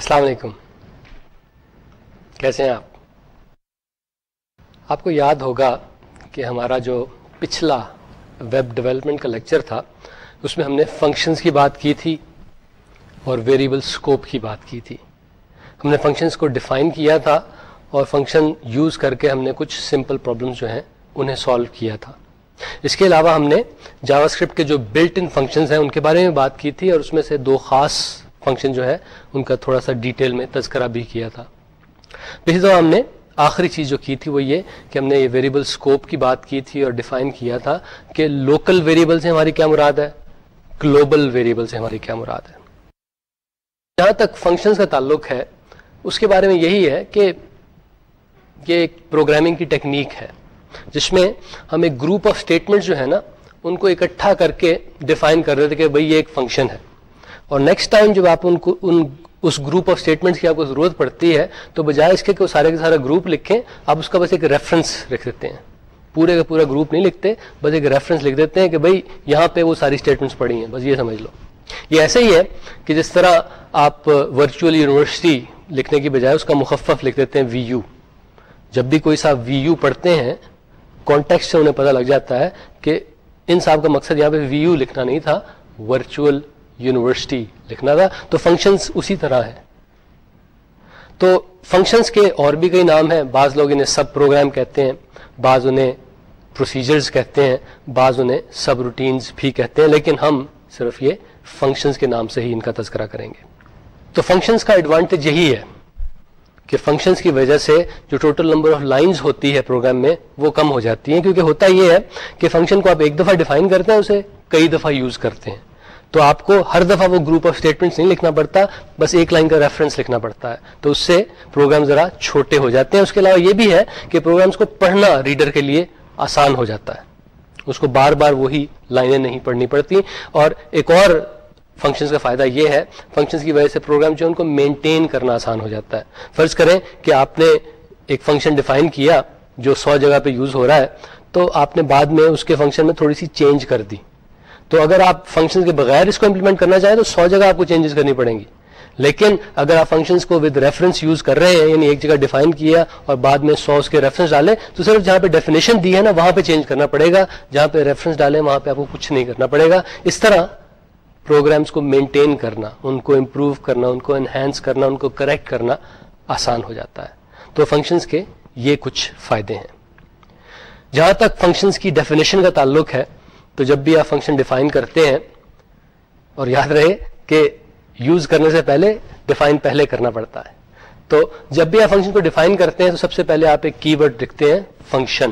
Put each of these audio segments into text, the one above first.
السلام علیکم۔ کیسے ہیں آپ؟ آپ کو یاد ہوگا کہ ہمارا جو پچھلا ویب ڈیولپمنٹ کا لیکچر تھا، اس میں ہم نے فنکشنز کی بات کی تھی اور ویریبل اسکوپ کی بات کی تھی۔ ہم نے فنکشنز کو ڈیفائن کیا تھا اور فنکشن یوز کر کے ہم نے کچھ سمپل پرابلمس جو ہیں انہیں سالو کیا تھا۔ اس کے علاوہ ہم نے جاوا اسکرپٹ کے جو بلٹ ان فنکشنز ہیں، ان کے بارے میں بات کی تھی اور اس میں سے دو خاص فنکشن جو ہے، ان کا تھوڑا سا ڈیٹیل میں تذکرہ بھی کیا تھا۔ پچھلی دفعہ ہم نے آخری چیز جو کی تھی وہ یہ کہ ہم نے یہ ویریبل اسکوپ کی بات کی تھی اور ڈیفائن کیا تھا کہ لوکل ویریبل سے ہماری کیا مراد ہے؟ گلوبل ویریبل سے ہماری کیا مراد ہے۔ جہاں تک فنکشنز کا تعلق ہے، اس کے بارے میں یہی ہے کہ یہ ایک پروگرامنگ کی ٹیکنیک ہے، جس میں ہم ایک گروپ آف اسٹیٹمنٹ جو ہے نا، ان کو اکٹھا کر کے ڈیفائن کر رہے تھے کہ بھئی یہ ایک فنکشن ہے۔ اور نیکسٹ ٹائم جب آپ ان کو ان اس گروپ آف اسٹیٹمنٹس کی آپ کو ضرورت پڑتی ہے، تو بجائے اس کے کہ وہ سارے کا سارا گروپ لکھیں، آپ اس کا بس ایک ریفرنس لکھ دیتے ہیں۔ پورے کا پورا گروپ نہیں لکھتے، بس ایک ریفرنس لکھ دیتے ہیں کہ بھائی یہاں پہ وہ ساری اسٹیٹمنٹس پڑھی ہیں، بس یہ سمجھ لو۔ یہ ایسے ہی ہے کہ جس طرح آپ ورچوئل یونیورسٹی لکھنے کی بجائے اس کا مخفف لکھ دیتے ہیں وی یو جب بھی کوئی صاحب وی یو پڑھتے ہیں کانٹیکس سے انہیں پتہ لگ جاتا ہے کہ ان صاحب کا مقصد یہاں پہ وی یو لکھنا نہیں تھا ورچوئل یونیورسٹی لکھنا تھا، تو فنکشنز اسی طرح ہے تو فنکشنز کے اور بھی کئی نام ہیں، بعض لوگ انہیں سب پروگرام کہتے ہیں، بعض انہیں پروسیجرز کہتے ہیں، بعض انہیں سب روٹینز بھی کہتے ہیں، لیکن ہم صرف یہ فنکشنز کے نام سے ہی ان کا تذکرہ کریں گے۔ تو فنکشنز کا ایڈوانٹیج یہی ہے کہ فنکشنز کی وجہ سے جو ٹوٹل نمبر آف لائنز ہوتی ہے پروگرام میں، وہ کم ہو جاتی ہیں۔ کیونکہ ہوتا یہ ہے کہ فنکشن کو آپ ایک دفعہ ڈیفائن کرتے ہیں، اسے کئی دفعہ یوز کرتے ہیں۔ تو آپ کو ہر دفعہ وہ گروپ آف اسٹیٹمنٹس نہیں لکھنا پڑتا، بس ایک لائن کا ریفرنس لکھنا پڑتا ہے۔ تو اس سے پروگرام ذرا چھوٹے ہو جاتے ہیں۔ اس کے علاوہ یہ بھی ہے کہ پروگرامس کو پڑھنا ریڈر کے لیے آسان ہو جاتا ہے۔ اس کو بار بار وہی لائنیں نہیں پڑھنی پڑتی۔ اور ایک اور فنکشنز کا فائدہ یہ ہے فنکشنز کی وجہ سے پروگرام جو ان کو مینٹین کرنا آسان ہو جاتا ہے۔ فرض کریں کہ آپ نے ایک فنکشن ڈیفائن کیا جو سو جگہ پہ یوز ہو رہا ہے، تو آپ نے بعد میں اس کے فنکشن میں تھوڑی سی چینج کر دی۔ تو اگر آپ فنکشن کے بغیر اس کو امپلیمنٹ کرنا چاہیں تو سو جگہ آپ کو چینجز کرنی پڑیں گی۔ لیکن اگر آپ فنکشنز کو ود ریفرنس یوز کر رہے ہیں یعنی ایک جگہ ڈیفائن کیا اور بعد میں سو اس کے ریفرنس ڈالے تو صرف جہاں پہ ڈیفینیشن دی ہے نا، وہاں پہ چینج کرنا پڑے گا۔ جہاں پہ ریفرنس ڈالیں، وہاں پہ آپ کو کچھ نہیں کرنا پڑے گا۔ اس طرح پروگرامس کو مینٹین کرنا، ان کو امپروو کرنا، ان کو انہینس کرنا، ان کو کریکٹ کرنا آسان ہو جاتا ہے۔ تو فنکشنز کے یہ کچھ فائدے ہیں۔ جہاں تک فنکشنز کی ڈیفینیشن کا تعلق ہے تو جب بھی آپ فنکشن ڈیفائن کرتے ہیں اور یاد رہے کہ یوز کرنے سے پہلے ڈیفائن پہلے کرنا پڑتا ہے۔ تو جب بھی آپ فنکشن کو ڈیفائن کرتے ہیں تو سب سے پہلے آپ ایک کی ورڈ لکھتے ہیں فنکشن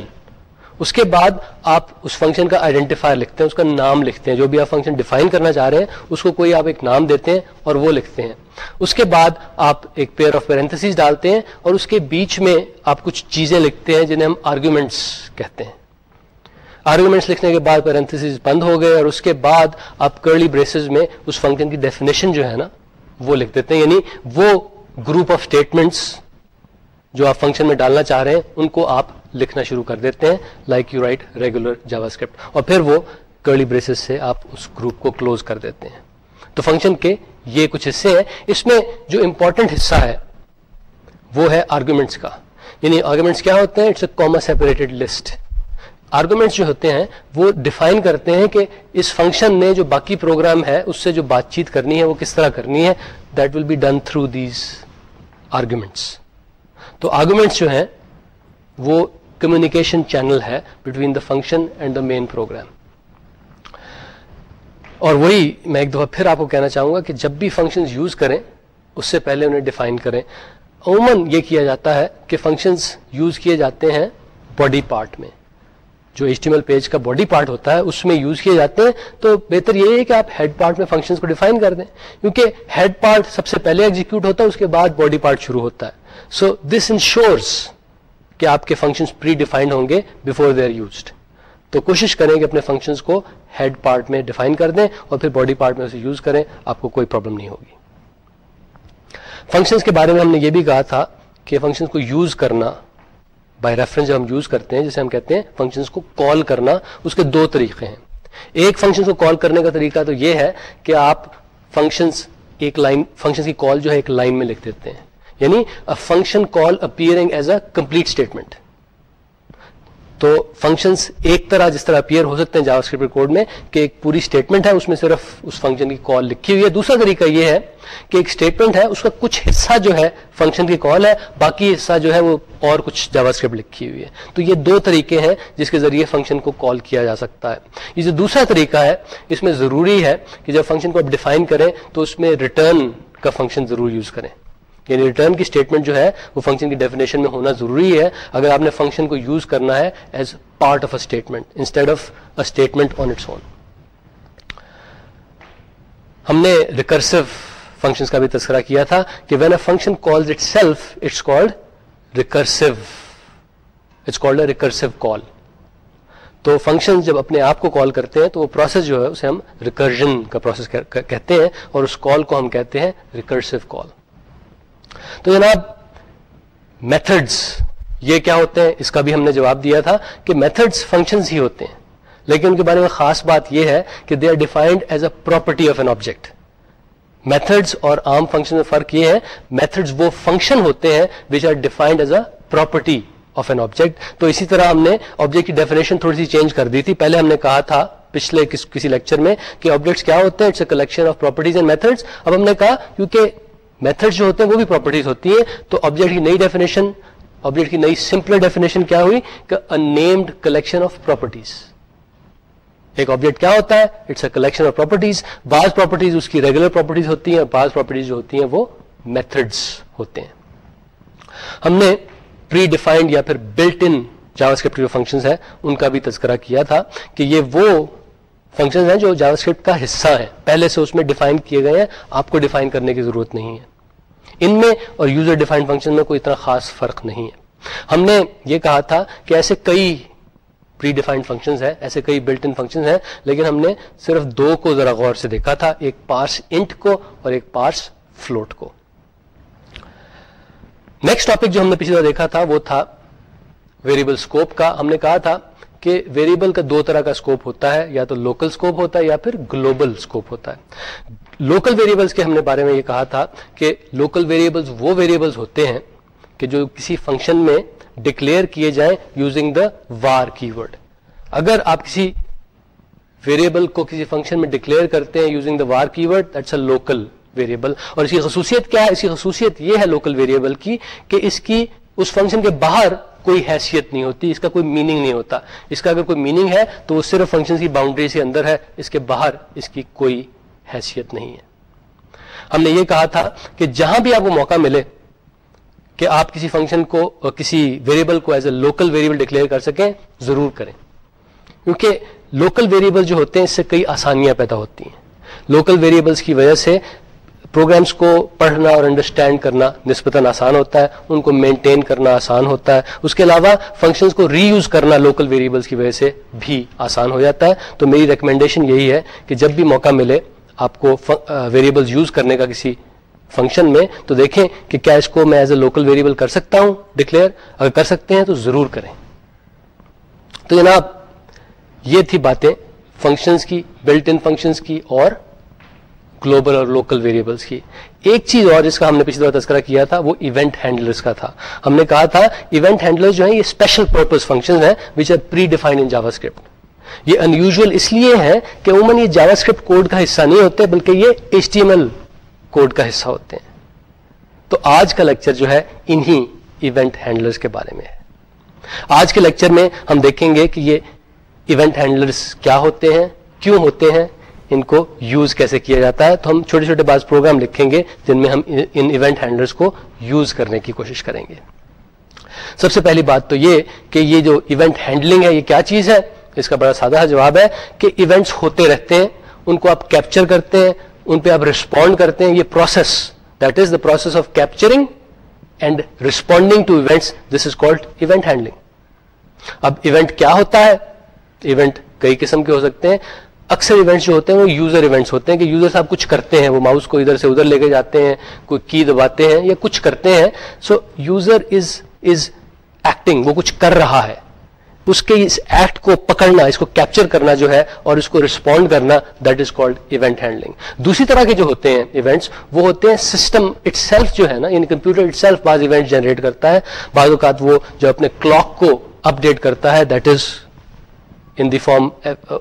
اس کے بعد آپ اس فنکشن کا آئیڈینٹیفائر لکھتے ہیں، اس کا نام لکھتے ہیں۔ جو بھی آپ فنکشن ڈیفائن کرنا چاہ رہے ہیں، اس کو کوئی آپ ایک نام دیتے ہیں اور وہ لکھتے ہیں۔ اس کے بعد آپ ایک پیئر آف پیرنتھس ڈالتے ہیں اور اس کے بیچ میں آپ کچھ چیزیں لکھتے ہیں جنہیں ہم آرگیومنٹس کہتے ہیں۔ آرگومنٹس لکھنے کے بعد پیرنتھس بند ہو گئے اور اس کے بعد آپ کرلی بریسز میں اس فنکشن کی ڈیفینیشن جو ہے نا وہ لکھ دیتے ہیں. یعنی وہ گروپ آف اسٹیٹمنٹس جو آپ فنکشن میں ڈالنا چاہ رہے ہیں، ان کو آپ لکھنا شروع کر دیتے ہیں like you write regular JavaScript اور پھر وہ کرلی بریسز سے آپ اس گروپ کو کلوز کر دیتے ہیں. تو فنکشن کے یہ کچھ حصے ہیں. اس میں جو امپورٹنٹ حصہ ہے، وہ ہے آرگومنٹس کا. یعنی آرگومنٹس کیا ہوتے ہیں؟ It's a comma separated list arguments جو ہوتے ہیں وہ ڈیفائن کرتے ہیں کہ اس فنکشن نے جو باقی پروگرام ہے اس سے جو بات چیت کرنی ہے وہ کس طرح کرنی ہے that will be done through these arguments تو آرگومنٹس جو ہیں، وہ کمیونیکیشن چینل ہے between the function and the main program اور وہی میں ایک دفعہ پھر آپ کو کہنا چاہوں گا کہ جب بھی فنکشن یوز کریں، اس سے پہلے انہیں ڈیفائن کریں۔ عموماً یہ کیا جاتا ہے کہ فنکشنز یوز کیے جاتے ہیں باڈی پارٹ میں۔ جو H T M L page کا باڈی پارٹ ہوتا ہے، اس میں یوز کیے جاتے ہیں، تو بہتر یہ ہے کہ آپ ہیڈ پارٹ میں فنکشنز کو ڈیفائن کر دیں۔ کیونکہ ہیڈ پارٹ سب سے پہلے ایگزیکیوٹ ہوتا ہے، اس کے بعد باڈی پارٹ شروع ہوتا ہے۔ سو دس انشورس کہ آپ کے فنکشنز پری ڈیفائنڈ ہوں گے بفور دے آر یوزڈ تو کوشش کریں کہ اپنے فنکشنز کو ہیڈ پارٹ میں ڈیفائن کر دیں اور پھر باڈی پارٹ میں اسے یوز کریں، آپ کو کوئی پرابلم نہیں ہوگی۔ فنکشنز کے بارے میں ہم نے یہ بھی کہا تھا کہ فنکشنز کو یوز کرنا بائی ریفرنس جب ہم یوز کرتے ہیں، جسے ہم کہتے ہیں فنکشنس کو کال کرنا، اس کے دو طریقے ہیں۔ ایک فنکشن کو کال کرنے کا طریقہ تو یہ ہے کہ آپ فنکشنس ایک لائن فنکشن کی کال جو ہے ایک لائن میں لکھ دیتے ہیں۔ یعنی function call appearing as a complete statement تو فنکشنز ایک طرح جس طرح اپیئر ہو سکتے ہیں جاوا اسکرپٹ کوڈ میں کہ ایک پوری اسٹیٹمنٹ ہے، اس میں صرف اس فنکشن کی کال لکھی ہوئی ہے۔ دوسرا طریقہ یہ ہے کہ ایک اسٹیٹمنٹ ہے، اس کا کچھ حصہ جو ہے فنکشن کی کال ہے، باقی حصہ جو ہے وہ اور کچھ جاوا اسکرپٹ لکھی ہوئی ہے۔ تو یہ دو طریقے ہیں جس کے ذریعے فنکشن کو کال کیا جا سکتا ہے۔ یہ جو دوسرا طریقہ ہے، اس میں ضروری ہے کہ جب فنکشن کو آپ ڈیفائن کریں تو اس میں ریٹرن کا فنکشن ضرور یوز کریں۔ یعنی ریٹرن کی اسٹیٹمنٹ جو ہے وہ فنکشن کی ڈیفینیشن میں ہونا ضروری ہے۔ اگر آپ نے فنکشن کو یوز کرنا ہے as part of a statement instead of a statement on its own ہم نے ریکرسو فنکشن کا بھی تذکرہ کیا تھا کہ when a function call itself it's called recursive it's called a recursive call تو فنکشن جب اپنے آپ کو کال کرتے ہیں تو وہ پروسیس جو ہے اسے ہم ریکرجن کا پروسیس کہتے ہیں اور اس کال کو ہم کہتے ہیں ریکرسو کال تو جناب میتھڈس یہ کیا ہوتے ہیں؟ اس کا بھی ہم نے جواب دیا تھا کہ میتھڈس فنکشنز ہی ہوتے ہیں۔ لیکن ان کے بارے میں خاص بات یہ ہے کہ they are defined as a property of an object methods اور عام فنکشن میں فرق یہ ہے میتھڈز وہ فنکشن ہوتے ہیں which are defined as a property of an object تو اسی طرح ہم نے آبجیکٹ کی ڈیفینیشن تھوڑی سی چینج کر دی تھی۔ پہلے ہم نے کہا تھا پچھلے کس, کسی لیکچر میں کہ آبجیکٹس کیا ہوتے ہیں؟ It's a collection of properties and methods اب ہم نے کہا کیونکہ میتھڈ جو ہوتے ہیں وہ بھی پراپرٹیز ہوتی ہیں۔ تو آبجیکٹ کی نئی ڈیفینیشن آبجیکٹ کی نئی سمپل ڈیفینیشن کیا ہوئی کہ نیمڈ کلیکشن آف پراپرٹیز ایک آبجیکٹ کیا ہوتا ہے؟ It's a collection of properties بعض پراپرٹیز اس کی ریگولر پراپرٹیز ہوتی ہیں بعض پراپرٹیز جو ہوتی ہیں وہ میتھڈس ہوتے ہیں۔ ہم نے پری ڈیفائنڈ یا پھر بلٹ ان جاوا اسکرپٹ جو فنکشن ہے ان کا بھی تذکرہ کیا تھا کہ یہ وہ فنکشن ہیں جو جاوا اسکرپٹ کا حصہ ہے پہلے سے اس میں ڈیفائن کیے گئے ہیں۔ آپ کو ڈیفائن کرنے کی ضرورت نہیں ہے۔ ان میں اور یوزر ڈیفائن فنکشن میں کوئی اتنا خاص فرق نہیں ہے۔ ہم نے یہ کہا تھا کہ ایسے کئی پری ڈیفائنڈ فنکشن ہیں، ایسے کئی بلٹ ان فنکشن ہیں، لیکن ہم نے صرف دو کو ذرا غور سے دیکھا تھا، ایک پارس انٹ کو اور ایک پارس فلوٹ کو۔ نیکسٹ ٹاپک جو ہم نے پچھلے دیکھا تھا وہ تھا ویریبل اسکوپ کا۔ ہم نے کہا تھا کہ ویریبل کا دو طرح کا اسکوپ ہوتا ہے، یا تو لوکل اسکوپ ہوتا ہے یا پھر گلوبل اسکوپ ہوتا ہے۔ لوکل ویریبلس کے ہم نے بارے میں یہ کہا تھا کہ لوکل ویریبلس وہ ویریبلس ہوتے ہیں کہ جو کسی فنکشن میں ڈکلیئر کیے جائیں یوزنگ دا وار کی ورڈ اگر آپ کسی ویریبل کو کسی فنکشن میں ڈکلیئر کرتے ہیں using the var keyword that's a local variable اور اس کی خصوصیت کیا ہے؟ اس کی خصوصیت یہ ہے لوکل ویریبل کی کہ اس کی، اس فنکشن کے باہر کوئی حیثیت نہیں ہوتی، اس کا کوئی میننگ نہیں ہوتا۔ اس کا اگر کوئی میننگ ہے تو وہ صرف فنکشن کی باؤنڈری سے اندر ہے، اس کے باہر اس کی کوئی حیثیت نہیں ہے۔ ہم نے یہ کہا تھا کہ جہاں بھی آپ کو موقع ملے کہ آپ کسی فنکشن کو، کسی ویریبل کو as a local variable declare کر سکیں، ضرور کریں۔ کیونکہ لوکل ویریبل جو ہوتے ہیں، اس سے کئی آسانیاں پیدا ہوتی ہیں۔ لوکل ویریبلس کی وجہ سے پروگرامس کو پڑھنا اور انڈرسٹینڈ کرنا نسبتاً آسان ہوتا ہے، ان کو مینٹین کرنا آسان ہوتا ہے۔ اس کے علاوہ فنکشنز کو ری یوز کرنا لوکل ویریبلس کی وجہ سے بھی آسان ہو جاتا ہے۔ تو میری ریکمنڈیشن یہی ہے کہ جب بھی موقع ملے آپ کو ویریبل یوز کرنے کا کسی فنکشن میں، تو دیکھیں کہ کیا اس کو میں ایز اے لوکل ویریبل کر سکتا ہوں؟ ڈکلیئر اگر کر سکتے ہیں تو ضرور کریں۔ تو جناب، یہ تھی باتیں فنکشنز کی بلٹ ان فنکشنز کی اور گلوبل اور لوکل ویریبلس کی۔ ایک چیز اور جس کا ہم نے پچھلی بار تذکرہ کیا تھا، وہ ایونٹ ہینڈلرس کا تھا۔ ہم نے کہا تھا ایونٹ ہینڈلر جو ہیں، یہ اسپیشل پرپز فنکشن ہے which are predefined in JavaScript یہ انیوژل اس لیے ہے کہ عموماً یہ جاوا اسکرپٹ کوڈ کا حصہ نہیں ہوتے، بلکہ یہ H T M L code کا حصہ ہوتے ہیں۔ تو آج کا لیکچر جو ہے، انہی ایونٹ ہینڈلرس کے بارے میں ہے۔ آج کے لیکچر میں ہم دیکھیں گے کہ یہ ایونٹ ہینڈلرس کیا ہوتے ہیں، کیوں ہوتے ہیں ان کو یوز کیسے کیا جاتا ہے، تو ہم چھوٹے چھوٹے بعض پروگرام لکھیں گے جن میں ہم ان ایونٹ ہینڈلرس کو یوز کرنے کی کوشش کریں گے۔ سب سے پہلی بات تو یہ کہ یہ جو ایونٹ ہینڈلنگ ہے، یہ کیا چیز ہے؟ اس کا بڑا سادہ جواب ہے کہ ایونٹس ہوتے رہتے ہیں، ان کو آپ کیپچر کرتے ہیں، ان پہ آپ ریسپونڈ کرتے ہیں، یہ process that is the process of capturing and responding to events this is called event handling اب ایونٹ کیا ہوتا ہے؟ ایونٹ کئی قسم کے ہو سکتے ہیں۔ اکثر ایونٹس جو ہوتے ہیں وہ یوزر ایونٹس ہوتے ہیں کہ یوزر صاحب کچھ کرتے ہیں، وہ ماؤس کو ادھر سے ادھر لے کے جاتے ہیں، کوئی کی دباتے ہیں یا کچھ کرتے ہیں۔ So user is is acting وہ کچھ کر رہا ہے۔ اس کے اس ایکٹ کو پکڑنا، اس کو کیپچر کرنا جو ہے اور اس کو رسپونڈ کرنا that is called event handling دوسری طرح کے جو ہوتے ہیں ایونٹس وہ ہوتے ہیں سسٹم اٹ سیلف جو ہے نا یعنی کمپیوٹر اٹ سیلف بعض ایونٹ جنریٹ کرتا ہے۔ بعض اوقات وہ جو اپنے کلاک کو اپ ڈیٹ کرتا ہے that is in the form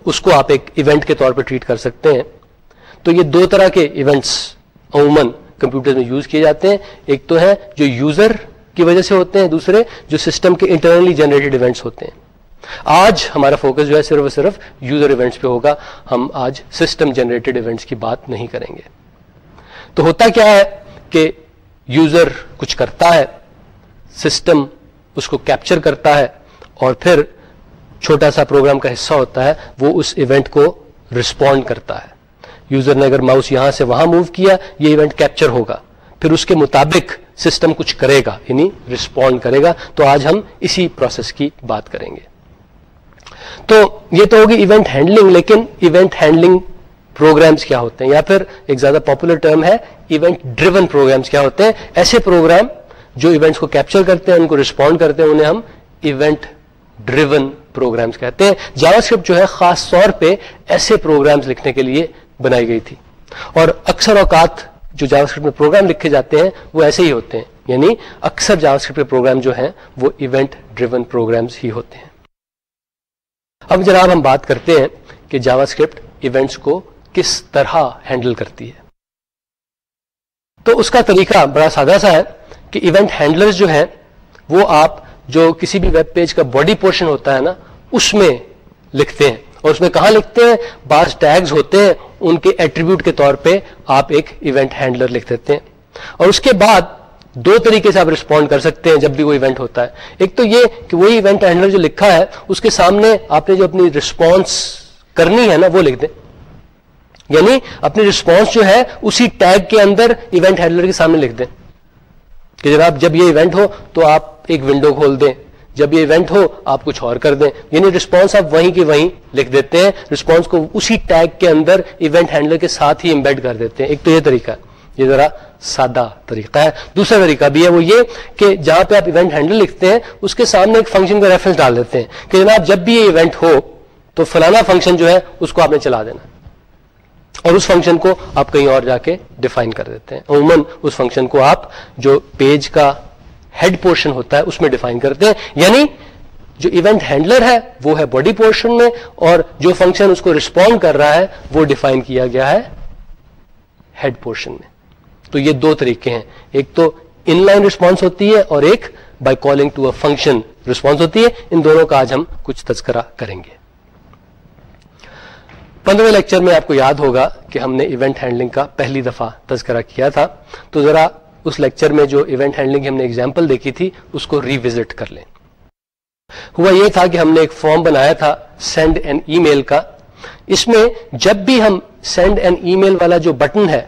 اس کو آپ ایک ایونٹ کے طور پہ ٹریٹ کر سکتے ہیں تو یہ دو طرح کے ایونٹس عموماً کمپیوٹر میں یوز کیے جاتے ہیں. ایک تو ہے جو یوزر کی وجہ سے ہوتے ہیں، دوسرے جو سسٹم کے انٹرنلی جنریٹڈ ایونٹس ہوتے ہیں. آج ہمارا فوکس جو ہے صرف اور صرف یوزر ایونٹس پہ ہوگا. ہم آج سسٹم جنریٹڈ ایونٹس کی بات نہیں کریں گے. تو ہوتا کیا ہے کہ یوزر کچھ کرتا ہے سسٹم اس کو کیپچر کرتا ہے اور پھر چھوٹا سا پروگرام کا حصہ ہوتا ہے، وہ اس ایونٹ کو رسپونڈ کرتا ہے۔ یوزر نے اگر ماؤس یہاں سے وہاں موو کیا، یہ ایونٹ کیپچر ہوگا۔ پھر اس کے مطابق سسٹم کچھ کرے گا یعنی رسپونڈ کرے گا۔ تو آج ہم اسی پروسیس کی بات کریں گے۔ تو یہ تو ہوگی ایونٹ ہینڈلنگ لیکن ایونٹ ہینڈلنگ پروگرامس کیا ہوتے ہیں؟ یا پھر ایک زیادہ پاپولر ٹرم ہے ایونٹ ڈریون پروگرامس کیا ہوتے ہیں؟ ایسے پروگرام جو ایونٹس کو کیپچر کرتے ہیں، ان کو رسپونڈ کرتے ہیں، انہیں ہم ایونٹ ڈریون پروگرامس کہتے ہیں۔ جاوا اسکرپٹ جو ہے خاص طور پہ ایسے پروگرامس لکھنے کے لیے بنائی گئی تھی۔ اور اکثر اوقات جو جاوا اسکرپٹ میں پروگرام لکھے جاتے ہیں وہ ایسے ہی ہوتے ہیں۔ یعنی اکثر جاوا اسکرپٹ کے پروگرام جو ہیں وہ ایونٹ ڈریون پروگرامس ہی ہوتے ہیں۔ اب جناب ہم بات کرتے ہیں کہ جاوا اسکرپٹ ایونٹس کو کس طرح ہینڈل کرتی ہے۔ تو اس کا طریقہ بڑا سادہ سا ہے کہ ایونٹ ہینڈلر جو ہیں وہ آپ جو کسی بھی ویب پیج کا باڈی پورشن ہوتا ہے نا اس میں لکھتے ہیں اور اس میں کہاں لکھتے ہیں؟ بعض ٹیگز ہوتے ہیں، ان کے ایٹریبیوٹ کے طور پہ آپ ایک ایونٹ ہینڈلر لکھ دیتے ہیں۔ اور اس کے بعد دو طریقے سے آپ رسپونڈ کر سکتے ہیں جب بھی وہ ایونٹ ہوتا ہے۔ ایک تو یہ کہ وہی ایونٹ ہینڈلر جو لکھا ہے، اس کے سامنے آپ نے جو اپنی رسپانس کرنی ہے نا، وہ لکھ دیں۔ یعنی اپنی رسپانس جو ہے، اسی ٹیگ کے اندر ایونٹ ہینڈلر کے سامنے لکھ دیں۔ کہ جناب، جب یہ ایونٹ ہو تو آپ ایک ونڈو کھول دیں۔ جب یہ ایونٹ ہو، آپ کچھ اور کر دیں۔ یعنی رسپانس آپ وہیں کی وہیں لکھ دیتے ہیں۔ رسپانس کو اسی ٹیگ کے اندر ایونٹ ہینڈلر کے ساتھ ہی امبیڈ کر دیتے ہیں۔ ایک تو یہ طریقہ ہے۔ یہ ذرا سادہ طریقہ ہے۔ دوسرا طریقہ بھی ہے وہ یہ کہ جہاں پہ آپ ایونٹ ہینڈل لکھتے ہیں، اس کے سامنے ایک فنکشن کا ریفرنس ڈال دیتے ہیں کہ جناب جب بھی یہ ایونٹ ہو، تو فلانا فنکشن جو ہے، اس کو آپ نے چلا دینا۔ اور اس فنکشن کو آپ کہیں اور جا کے ڈیفائن کر دیتے ہیں۔ عموماً اس فنکشن کو آپ جو پیج کا ہیڈ پورشن ہوتا ہے، اس میں ڈیفائن کرتے ہیں۔ یعنی جو ایونٹ ہینڈلر ہے، وہ ہے باڈی پورشن میں اور جو فنکشن اس کو رسپونڈ کر رہا ہے، وہ ڈیفائن کیا گیا ہے ہیڈ پورشن میں۔ تو یہ دو طریقے ہیں۔ ایک تو ان لائن رسپانس ہوتی ہے اور ایک by calling to a function response ہوتی ہے۔ ان دونوں کا آج ہم کچھ تذکرہ کریں گے۔ پندرہ لیکچر میں آپ کو یاد ہوگا کہ ہم نے ایونٹ ہینڈلنگ کا پہلی دفعہ تذکرہ کیا تھا۔ تو ذرا اس لیکچر میں جو ایونٹ ہینڈلنگ ہم نے اگزامپل دیکھی تھی، اس کو ریوزٹ کر لیں۔ ہوا یہ تھا کہ ہم نے ایک فارم بنایا تھا سینڈ این ای میل کا۔ اس میں جب بھی ہم سینڈ این ای میل والا جو بٹن ہے،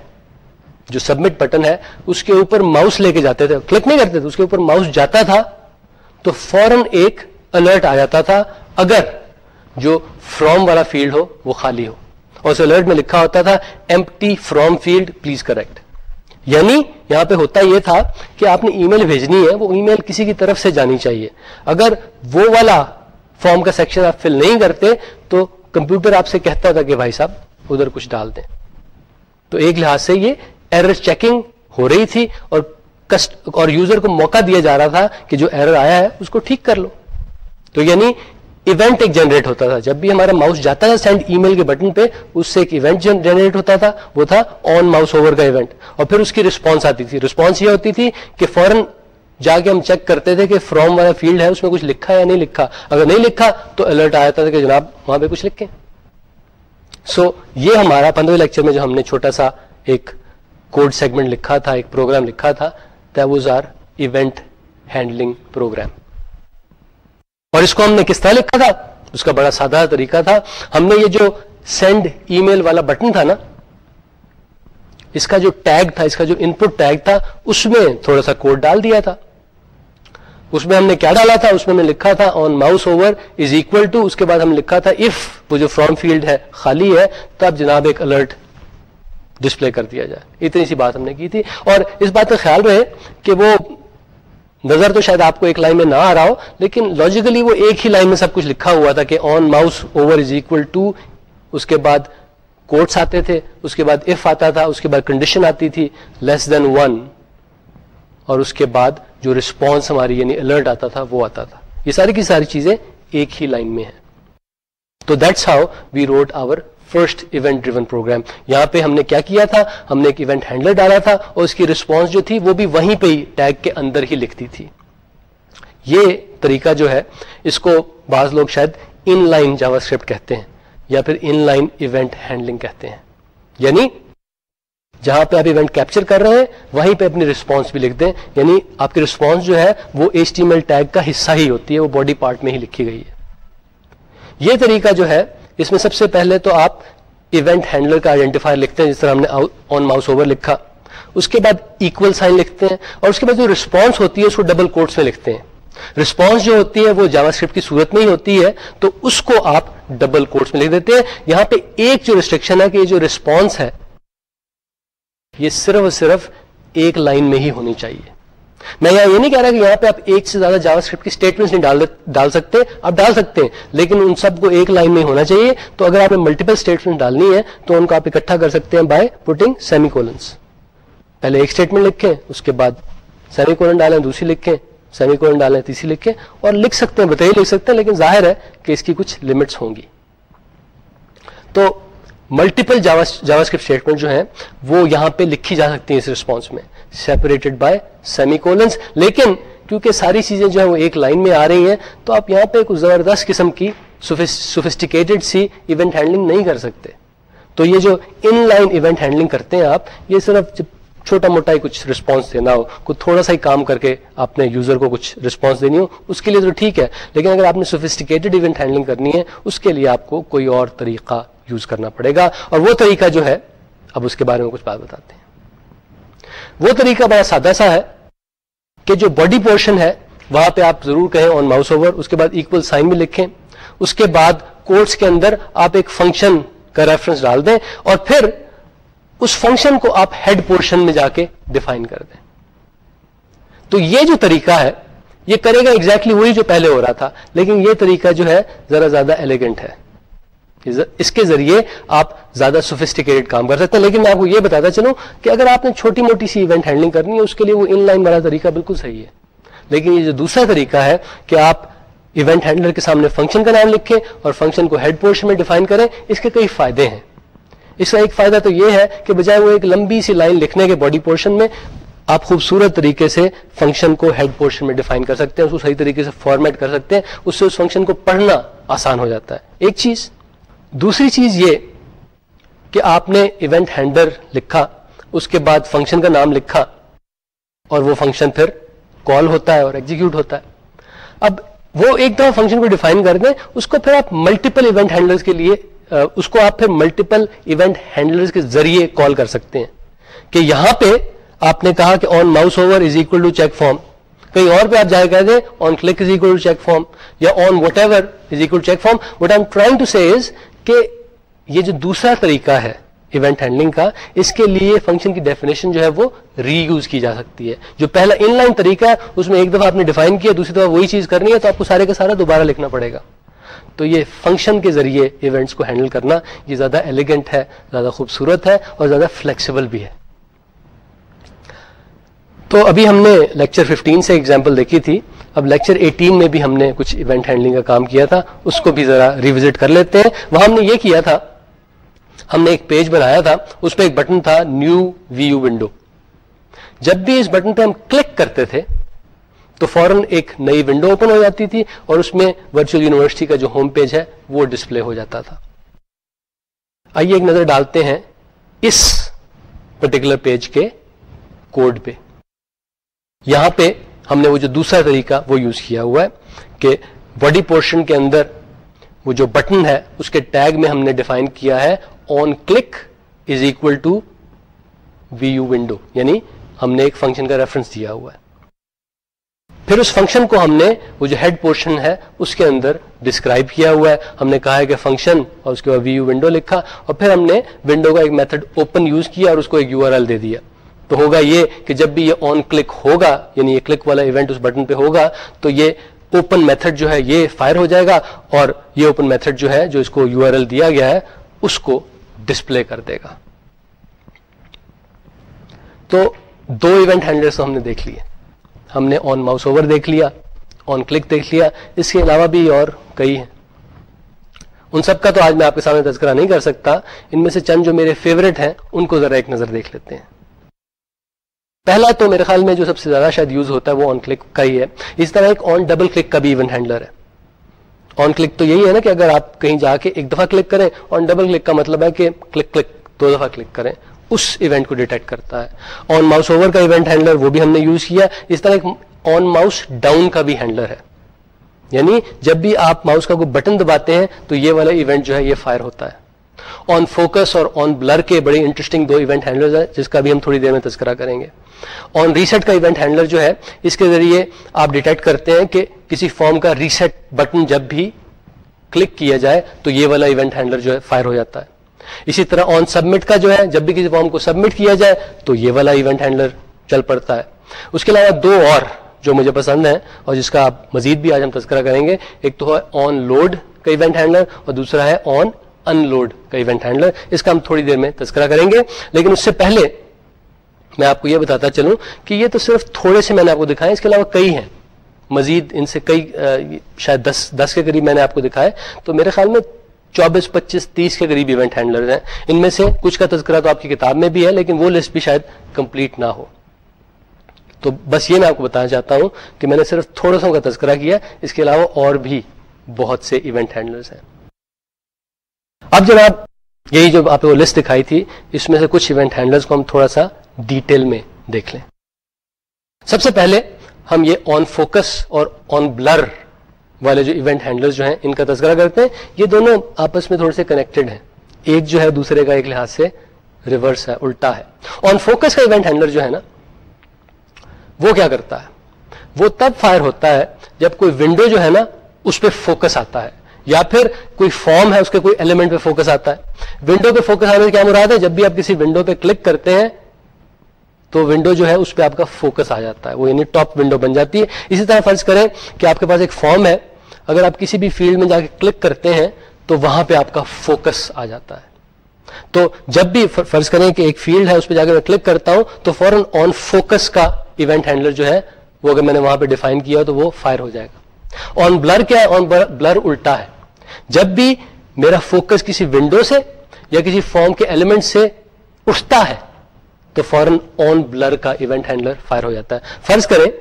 جو سبمٹ بٹن ہے، اس کے اوپر ماؤس لے کے جاتے تھے کلک نہیں کرتے تھے، اس کے اوپر ماؤس جاتا تھا، تو فوراً ایک الرٹ آ جاتا تھا، اگر جو فرام والا فیلڈ ہو، وہ خالی ہو۔ اور اس الرٹ میں لکھا ہوتا تھا empty from field please correct یعنی یہاں پہ ہوتا یہ تھا کہ آپ نے ای میل بھیجنی ہے، وہ ای میل کسی کی طرف سے جانی چاہیے۔ اگر وہ والا فارم کا سیکشن آپ فل نہیں کرتے، تو کمپیوٹر آپ سے کہتا تھا کہ بھائی صاحب، ادھر کچھ ڈال دیں۔ تو ایک لحاظ سے یہ ایرر چیکنگ ہو رہی تھی اور کسٹ اور یوزر کو موقع دیا جا رہا تھا کہ جو ایرر آیا ہے، اس کو ٹھیک کر لو۔ تو یعنی ایونٹ ایک جنریٹ ہوتا تھا۔ جب بھی ہمارا ماؤس جاتا تھا سینڈ ای میل کے بٹن پہ اس سے ایک ایونٹ جنریٹ ہوتا تھا۔ وہ تھا آن ماؤس اوور کا ایونٹ اور پھر اس کی رسپانس آتی تھی۔ رسپانس یہ ہوتی تھی کہ فوراً جا کے ہم چیک کرتے تھے کہ فرام والا فیلڈ ہے اس میں کچھ لکھا یا نہیں لکھا۔ اگر نہیں لکھا تو الرٹ آیا تھا کہ جناب وہاں پہ کچھ لکھیں سو so, یہ ہمارا پندرہ لیکچر میں جو ہم نے چھوٹا سا ایک کوڈ سیگمنٹ لکھا تھا ایک پروگرام لکھا تھا these are event handling program اور اس کو ہم نے کس طرح لکھا تھا؟ اس کا بڑا سادہ طریقہ تھا۔ ہم نے یہ جو سینڈ ای میل والا بٹن تھا نا، اس کا جو ٹیگ تھا، اس کا جو ان پٹ ٹیگ تھا، اس میں تھوڑا سا کوڈ ڈال دیا تھا۔ اس میں ہم نے کیا ڈالا تھا؟ اس میں لکھا تھا on mouse over is equal to اس کے بعد ہم لکھا تھا اف وہ جو فرام فیلڈ ہے، خالی ہے، تب جناب ایک الرٹ ڈسپلے کر دیا جائے۔ اتنی سی بات ہم نے کی تھی۔ اور اس بات کا خیال رہے کہ وہ نظر تو شاید آپ کو ایک لائن میں نہ آ رہا ہو، لیکن لاجیکلی وہ ایک ہی لائن میں سب کچھ لکھا ہوا تھا کہ on mouse over is equal to اس کے بعد کوٹس آتے تھے، اس کے بعد اف آتا تھا، اس کے بعد کنڈیشن آتی تھی لیس دین ون اور اس کے بعد جو رسپانس ہماری یعنی الرٹ آتا تھا، وہ آتا تھا۔ یہ ساری کی ساری چیزیں ایک ہی لائن میں ہیں۔ تو that's how we wrote our first event driven program یہاں پہ ہم نے کیا کیا تھا؟ ہم نے ایک ایونٹ ہینڈلر ڈالا تھا اور اس کی رسپانس جو تھی وہ بھی وہیں پہ ہی ٹیگ کے اندر ہی لکھتی تھی۔ یہ طریقہ جو ہے، اس کو بعض لوگ شاید ان لائن جاوا اسکرپٹ کہتے ہیں یا پھر ان لائن ایونٹ ہینڈلنگ کہتے ہیں۔ یعنی جہاں پہ آپ ایونٹ کیپچر کر رہے ہیں، وہیں پہ اپنی رسپانس بھی لکھ دیں۔ یعنی آپ کی رسپانس جو ہے، وہ ایچ ٹی ایل ٹیگ کا حصہ ہی ہوتی ہے، وہ باڈی پارٹ میں ہی لکھی گئی ہے۔ یہ طریقہ جو ہے اس میں سب سے پہلے تو آپ ایونٹ ہینڈلر کا آئیڈینٹیفائر لکھتے ہیں، جس طرح ہم نے آن ماؤس اوور لکھا۔ اس کے بعد ایکول سائن لکھتے ہیں اور اس کے بعد جو رسپانس ہوتی ہے، اس کو ڈبل کوٹس میں لکھتے ہیں۔ رسپانس جو ہوتی ہے، وہ جاوا اسکرپٹ کی صورت میں ہی ہوتی ہے، تو اس کو آپ ڈبل کوٹس میں لکھ دیتے ہیں۔ یہاں پہ ایک جو ریسٹرکشن ہے کہ یہ جو رسپانس ہے، یہ صرف اور صرف ایک لائن میں ہی ہونی چاہیے۔ میں یہاں یہ نہیں کہہ رہا کہ یہاں پہ آپ ایک سے زیادہ جاوا اسکرپٹ کی اسٹیٹمنٹ نہیں ڈال سکتے آپ ڈال سکتے ہیں، لیکن ان سب کو ایک لائن میں ہونا چاہیے۔ تو اگر آپ نے ملٹیپل اسٹیٹمنٹ ڈالنی ہے، تو ان کو آپ اکٹھا کر سکتے ہیں بائی پوٹنگ سیمی کولنس پہلے ایک اسٹیٹمنٹ لکھیں، اس کے بعد سیمی کولن ڈالیں، دوسری لکھیں سیمی کولن ڈالیں، تیسری لکھیں، اور لکھ سکتے ہیں، بتائیے لکھ سکتے ہیں، لیکن ظاہر ہے کہ اس کی کچھ لمٹس ہوں گی۔ تو ملٹیپل جاوا اسکرپٹ اسٹیٹمنٹ جو ہیں، وہ یہاں پہ لکھی جا سکتی ہیں اس رسپانس میں۔ سیپریٹڈ بائی سیمی کولنس لیکن کیونکہ ساری چیزیں جو ہیں وہ ایک لائن میں آ رہی ہیں تو آپ یہاں پہ کچھ زبردست قسم کی سوفسٹیکیٹڈ سی ایونٹ ہینڈلنگ نہیں کر سکتے تو یہ جو ان لائن ایونٹ ہینڈلنگ کرتے ہیں آپ یہ صرف چھوٹا موٹا ہی کچھ رسپانس دینا ہو کوئی تھوڑا سا ہی کام کر کے آپ نے یوزر کو کچھ رسپانس دینی ہو اس کے لیے تو ٹھیک ہے لیکن اگر آپ نے سوفسٹیکیٹڈ ایونٹ ہینڈلنگ کرنی ہے اس کے لیے آپ کو کوئی اور طریقہ یوز کرنا پڑے گا اور وہ طریقہ جو ہے اب اس کے بارے میں کچھ بات بتاتے ہیں وہ طریقہ بڑا سادہ سا ہے کہ جو باڈی پورشن ہے، وہاں پہ آپ ضرور کہیں آن ماؤس اوور اس کے بعد ایکول سائن بھی لکھیں۔ اس کے بعد کورس کے اندر آپ ایک فنکشن کا ریفرنس ڈال دیں اور پھر اس فنکشن کو آپ ہیڈ پورشن میں جا کے ڈیفائن کر دیں۔ تو یہ جو طریقہ ہے، یہ کرے گا ایگزیکٹلی وہی جو پہلے ہو رہا تھا، لیکن یہ طریقہ جو ہے، ذرا زیادہ ایلیگنٹ ہے۔ اس کے ذریعے آپ زیادہ سوفسٹیکیٹڈ کام کر سکتے ہیں۔ لیکن میں آپ کو یہ بتاتا چلوں کہ اگر آپ نے چھوٹی موٹی سی ایونٹ ہینڈلنگ کرنی ہے، اس کے لیے وہ ان لائن والا طریقہ بالکل صحیح ہے۔ لیکن یہ جو دوسرا طریقہ ہے کہ آپ ایونٹ ہینڈلر کے سامنے فنکشن کا نام لکھیں اور فنکشن کو ہیڈ پورشن میں ڈیفائن کریں، اس کے کئی فائدے ہیں۔ اس کا ایک فائدہ تو یہ ہے کہ بجائے وہ ایک لمبی سی لائن لکھنے کے باڈی پورشن میں، آپ خوبصورت طریقے سے فنکشن کو ہیڈ پورشن میں ڈیفائن کر سکتے ہیں، اس کو صحیح طریقے سے فارمیٹ کر سکتے ہیں، اس سے اس فنکشن کو پڑھنا آسان ہو جاتا ہے۔ ایک چیز دوسری چیز یہ کہ آپ نے ایونٹ ہینڈر لکھا، اس کے بعد فنکشن کا نام لکھا اور وہ فنکشن پھر کال ہوتا ہے اور ایگزیکیوٹ ہوتا ہے۔ اب وہ ایک دفعہ فنکشن کو ڈیفائن کر دیں، اس کو پھر آپ ملٹیپل ایونٹ ہینڈلرز کے لیے، اس کو آپ پھر ملٹیپل ایونٹ ہینڈلرز کے ذریعے کال کر سکتے ہیں۔ کہ یہاں پہ آپ نے کہا کہ on mouse over is equal to check form کہیں اور پہ آپ جائے کہہ دیں on click is equal to check form یا on whatever is equal check form what I'm trying to says کہ یہ جو دوسرا طریقہ ہے ایونٹ ہینڈلنگ کا، اس کے لیے فنکشن کی ڈیفینیشن جو ہے وہ ری یوز کی جا سکتی ہے۔ جو پہلا ان لائن طریقہ ہے، اس میں ایک دفعہ آپ نے ڈیفائن کیا، دوسری دفعہ وہی چیز کرنی ہے تو آپ کو سارے کا سارا دوبارہ لکھنا پڑے گا۔ تو یہ فنکشن کے ذریعے ایونٹس کو ہینڈل کرنا، یہ زیادہ ایلیگنٹ ہے، زیادہ خوبصورت ہے اور زیادہ فلیکسیبل بھی ہے۔ تو ابھی ہم نے لیکچر 15 سے ایگزامپل دیکھی تھی۔ اب لیکچر 18 میں بھی ہم نے کچھ ایونٹ ہینڈلنگ کا کام کیا تھا، اس کو بھی ذرا ریوزٹ کر لیتے ہیں۔ وہاں ہم نے یہ کیا تھا، ہم نے ایک پیج بنایا تھا، اس پہ ایک بٹن تھا نیو ویو ونڈو جب بھی اس بٹن پہ ہم کلک کرتے تھے، تو فوراً ایک نئی ونڈو اوپن ہو جاتی تھی اور اس میں ورچوئل یونیورسٹی کا جو ہوم پیج ہے، وہ ڈسپلے ہو جاتا تھا۔ آئیے ایک نظر ڈالتے ہیں اس پرٹیکولر پیج کے کوڈ پہ۔ یہاں پہ ہم نے وہ جو دوسرا طریقہ وہ یوز کیا ہوا ہے کہ باڈی پورشن کے اندر وہ جو بٹن ہے، اس کے ٹیگ میں ہم نے ڈیفائن کیا ہے on click is equal to view window یعنی ہم نے ایک فنکشن کا ریفرنس دیا ہوا ہے۔ پھر اس فنکشن کو ہم نے وہ جو ہیڈ پورشن ہے، اس کے اندر ڈسکرائب کیا ہوا ہے۔ ہم نے کہا ہے کہ فنکشن اور اس کے بعد وی یو ونڈو لکھا اور پھر ہم نے ونڈو کا ایک میتھڈ اوپن یوز کیا اور اس کو ایک یو آر ایل دے دیا۔ تو ہوگا یہ کہ جب بھی یہ آن کلک ہوگا یعنی یہ کلک والا ایونٹ اس بٹن پہ ہوگا، تو یہ اوپن میتھڈ جو ہے، یہ فائر ہو جائے گا اور یہ اوپن میتھڈ جو ہے، جو اس کو یو آر ایل دیا گیا ہے، اس کو ڈسپلے کر دے گا۔ تو دو ایونٹ ہینڈلرس ہم نے دیکھ لیے۔ ہم نے آن ماؤس اوور دیکھ لیا آن کلک دیکھ لیا۔ اس کے علاوہ بھی اور کئی ہیں۔ ان سب کا تو آج میں آپ کے سامنے تذکرہ نہیں کر سکتا۔ ان میں سے چند جو میرے فیوریٹ ہیں، ان کو ذرا ایک نظر دیکھ لیتے ہیں۔ پہلا تو میرے خیال میں جو سب سے زیادہ شاید یوز ہوتا ہے وہ آن کلک کا ہی ہے۔ اس طرح ایک آن ڈبل کلک کا بھی ایونٹ ہینڈلر ہے۔ آن کلک تو یہی ہے نا کہ اگر آپ کہیں جا کے ایک دفعہ کلک کریں آن ڈبل کلک کا مطلب ہے کہ کلک کلک دو دفعہ کلک کریں۔ اس ایونٹ کو ڈیٹیکٹ کرتا ہے۔ آن ماؤس اوور کا ایونٹ ہینڈلر وہ بھی ہم نے یوز کیا۔ اس طرح ایک آن ماؤس ڈاؤن کا بھی ہینڈلر ہے۔ یعنی جب بھی آپ ماؤس کا کوئی بٹن دباتے ہیں تو یہ والا ایونٹ جو ہے یہ فائر ہوتا ہے۔ آن فوکس اور آن بلر کے بڑے انٹرسٹنگ دو ایونٹ ہینڈلر ہیں، جس کا بھی ہم تھوڑی دیر میں تذکرہ کریں گے۔ آن ریسیٹ کا ایونٹ ہینڈلر جو ہے، اس کے ذریعے آپ ڈیٹیکٹ کرتے ہیں کہ کسی فارم کا ریسیٹ بٹن جب بھی کلک کیا جائے، تو یہ والا ایونٹ ہینڈلر جو ہے فائر ہو جاتا ہے۔ اسی طرح آن سبمٹ کا جو ہے، جب بھی کسی فارم کو سبمٹ کیا جائے، تو یہ والا ایونٹ ہینڈلر چل پڑتا ہے۔ اس کے علاوہ دو اور جو مجھے پسند ہیں اور جس کا آپ مزید بھی آج ہم تذکرہ کریں گے، ایک تو ہے آن لوڈ کا ایونٹ ہینڈلر اور دوسرا ہے آن ان لوڈ کا ایونٹ ہینڈلر اس کا ہم تھوڑی دیر میں تذکرہ کریں گے. لیکن اس سے پہلے میں آپ کو یہ بتاتا چلوں کہ یہ تو صرف تھوڑے سے میں نے آپ کو دکھائے، اس کے علاوہ کئی ہیں. مزید ان سے کئی شاید دس دس کے قریب میں نے آپ کو دکھائے. تو میرے خیال میں چوبیس، پچیس، تیس کے قریب ایونٹ ہینڈلر ہیں. ان میں سے کچھ کا تذکرہ تو آپ کی کتاب میں بھی ہے، لیکن وہ لسٹ بھی شاید کمپلیٹ نہ ہو. تو بس یہ میں آپ کو بتانا چاہتا ہوں کہ میں نے صرف تھوڑا سا کا تذکرہ کیا اس کے علاوہ اور بھی بہت سے ایونٹ ہینڈلرز ہیں. اب جناب، یہی جو آپ کو لسٹ دکھائی تھی، اس میں سے کچھ ایونٹ ہینڈلرز کو ہم تھوڑا سا ڈیٹیل میں دیکھ لیں۔ سب سے پہلے ہم یہ آن فوکس اور آن بلر والے جو ایونٹ ہینڈلر جو ہیں، ان کا تذکرہ کرتے ہیں۔ یہ دونوں آپس میں تھوڑے سے کنیکٹڈ ہیں۔ ایک جو ہے دوسرے کا ایک لحاظ سے ریورس ہے، الٹا ہے۔ آن فوکس کا ایونٹ ہینڈلر جو ہے نا، وہ کیا کرتا ہے؟ وہ تب فائر ہوتا ہے جب کوئی ونڈو جو ہے نا، اس پہ فوکس آتا ہے۔ یا پھر کوئی فارم ہے، اس کے کوئی ایلیمنٹ پہ فوکس آتا ہے۔ ونڈو پہ فوکس آنے سے کیا مراد ہے؟ جب بھی آپ کسی ونڈو پہ کلک کرتے ہیں، تو ونڈو جو ہے، اس پہ آپ کا فوکس آ جاتا ہے۔ وہ یعنی ٹاپ ونڈو بن جاتی ہے۔ اسی طرح فرض کریں کہ آپ کے پاس ایک فارم ہے۔ اگر آپ کسی بھی فیلڈ میں جا کے کلک کرتے ہیں، تو وہاں پہ آپ کا فوکس آ جاتا ہے۔ تو جب بھی فرض کریں کہ ایک فیلڈ ہے، اس پہ جا کے میں کلک کرتا ہوں، تو فوراً آن فوکس کا ایونٹ ہینڈلر جو ہے، وہ اگر میں نے وہاں پہ ڈیفائن کیا تو وہ فائر ہو جائے گا۔ آن بلر کیا ہے آن بلر الٹا ہے جب بھی میرا فوکس کسی ونڈو سے یا کسی فارم کے ایلیمنٹ سے اٹھتا ہے، تو فوراً آن بلر کا ایونٹ ہینڈلر فائر ہو جاتا ہے۔ فرض کریں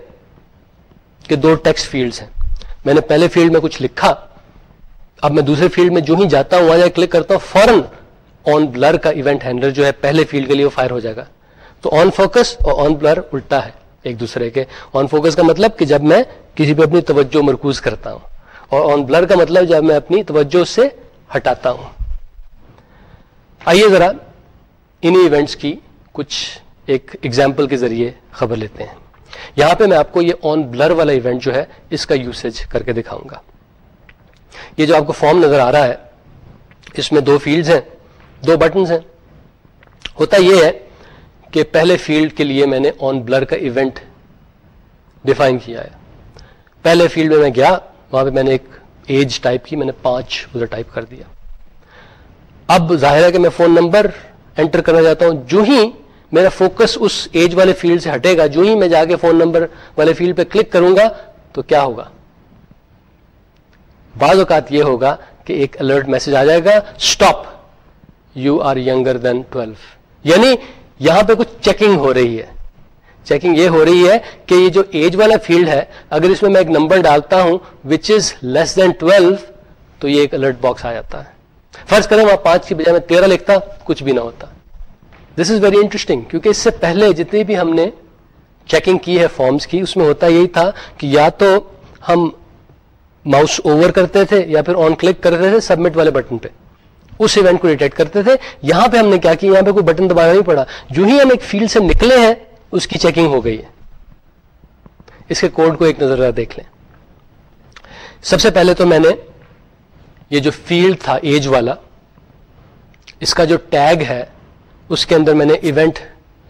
کہ دو ٹیکسٹ فیلڈز ہیں۔ میں نے پہلے فیلڈ میں کچھ لکھا، اب میں دوسرے فیلڈ میں جو ہی جاتا ہوں، وہاں کلک کرتا ہوں، فوراً آن بلر کا ایونٹ ہینڈلر جو ہے پہلے فیلڈ کے لیے وہ فائر ہو جائے گا۔ تو آن فوکس اور آن بلر الٹا ہے۔ ایک دوسرے کے آن فوکس کا مطلب کہ جب میں کسی پہ اپنی توجہ مرکوز کرتا ہوں اور آن بلر کا مطلب جب میں اپنی توجہ سے ہٹاتا ہوں۔ آئیے ذرا انہی ایونٹس کی کچھ ایک ایگزامپل کے ذریعے خبر لیتے ہیں۔ یہاں پہ میں آپ کو یہ آن بلر والا ایونٹ جو ہے اس کا یوسیج کر کے دکھاؤں گا۔ یہ جو آپ کو فارم نظر آ رہا ہے، اس میں دو فیلڈز ہیں، دو بٹنز ہیں۔ ہوتا یہ ہے کہ پہلے فیلڈ کے لیے میں نے آن بلر کا ایونٹ ڈیفائن کیا ہے۔ پہلے فیلڈ میں میں گیا، وہاں پہ میں نے ایک ایج ٹائپ کی، میں نے پانچ ادھر ٹائپ کر دیا۔ اب ظاہر ہے کہ میں فون نمبر انٹر کرنا چاہتا ہوں۔ جو ہی میرا فوکس اس ایج والے فیلڈ سے ہٹے گا، جو ہی میں جا کے فون نمبر والے فیلڈ پہ کلک کروں گا، تو کیا ہوگا؟ بعض اوقات یہ ہوگا کہ ایک الرٹ میسج آ جائے گا اسٹاپ یو آر یگر دین ٹویلو یعنی یہاں پہ کچھ چیکنگ ہو رہی ہے۔ چیکنگ یہ ہو رہی ہے کہ یہ جو ایج والا فیلڈ ہے، اگر اس میں میں ایک نمبر ڈالتا ہوں وچ از لیس دین ٹویلو تو یہ ایک الرٹ باکس آ جاتا ہے۔ فرض کریں وہاں پانچ کی بجائے میں تیرہ لکھتا، کچھ بھی نہ ہوتا۔ دس از ویری انٹرسٹنگ کیونکہ اس سے پہلے جتنی بھی ہم نے چیکنگ کی ہے فارمز کی، اس میں ہوتا یہی تھا کہ یا تو ہم ماؤس اوور کرتے تھے یا پھر آن کلک کرتے تھے سبمٹ والے بٹن پہ۔ اس ایونٹ کو ڈیٹیکٹ کرتے تھے۔ یہاں پہ ہم نے کیا کیا؟ یہاں پہ کوئی بٹن دبانا نہیں پڑا۔ جو ہی ہم ایک فیلڈ سے نکلے ہیں، اس کی چیکنگ ہو گئی ہے۔ اس کے کوڈ کو ایک نظر دیکھ لیں۔ سب سے پہلے تو میں نے یہ جو فیلڈ تھا ایج والا، اس کا جو ٹیگ ہے، اس کے اندر میں نے ایونٹ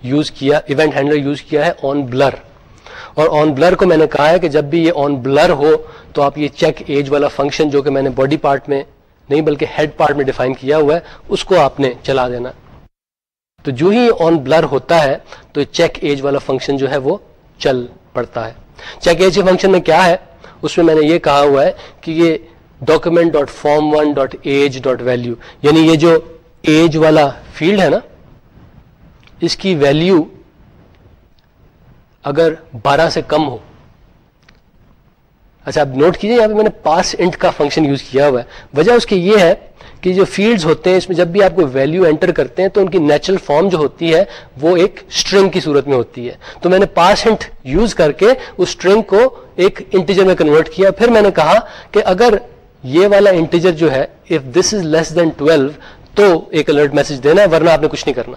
یوز کیا ایونٹ ہینڈلر یوز کیا ہے آن بلر اور آن بلر کو میں نے کہا ہے کہ جب بھی یہ آن بلر ہو، تو آپ یہ چیک ایج والا فنکشن جو کہ میں نے باڈی پارٹ میں نہیں بلکہ ہیڈ پارٹ میں ڈیفائن کیا ہوا ہے، اس کو آپ نے چلا دینا۔ تو جو ہی آن بلر ہوتا ہے، تو چیک ایج والا فنکشن جو ہے وہ چل پڑتا ہے۔ چیک ایج کے فنکشن میں کیا ہے؟ اس میں میں نے یہ کہا ہوا ہے کہ یہ document dot form one dot age dot value یعنی یہ جو ایج والا فیلڈ ہے نا، اس کی ویلو اگر بارہ سے کم ہو اچھا آپ نوٹ کیجیے یہاں پہ میں نے پاس انٹ کا فنکشن یوز کیا ہوا ہے۔ وجہ اس کی یہ ہے کہ جو فیلڈز ہوتے ہیں، اس میں جب بھی آپ کو ویلو انٹر کرتے ہیں، تو ان کی نیچرل فارم جو ہوتی ہے، وہ ایک اسٹرنگ کی صورت میں ہوتی ہے۔ تو میں نے پاس انٹ یوز کر کے اس اسٹرنگ کو ایک انٹیجر میں کنورٹ کیا۔ پھر میں نے کہا کہ اگر یہ والا انٹیجر جو ہے if this is less than twelve تو ایک الرٹ میسج دینا ہے، ورنہ آپ نے کچھ نہیں کرنا۔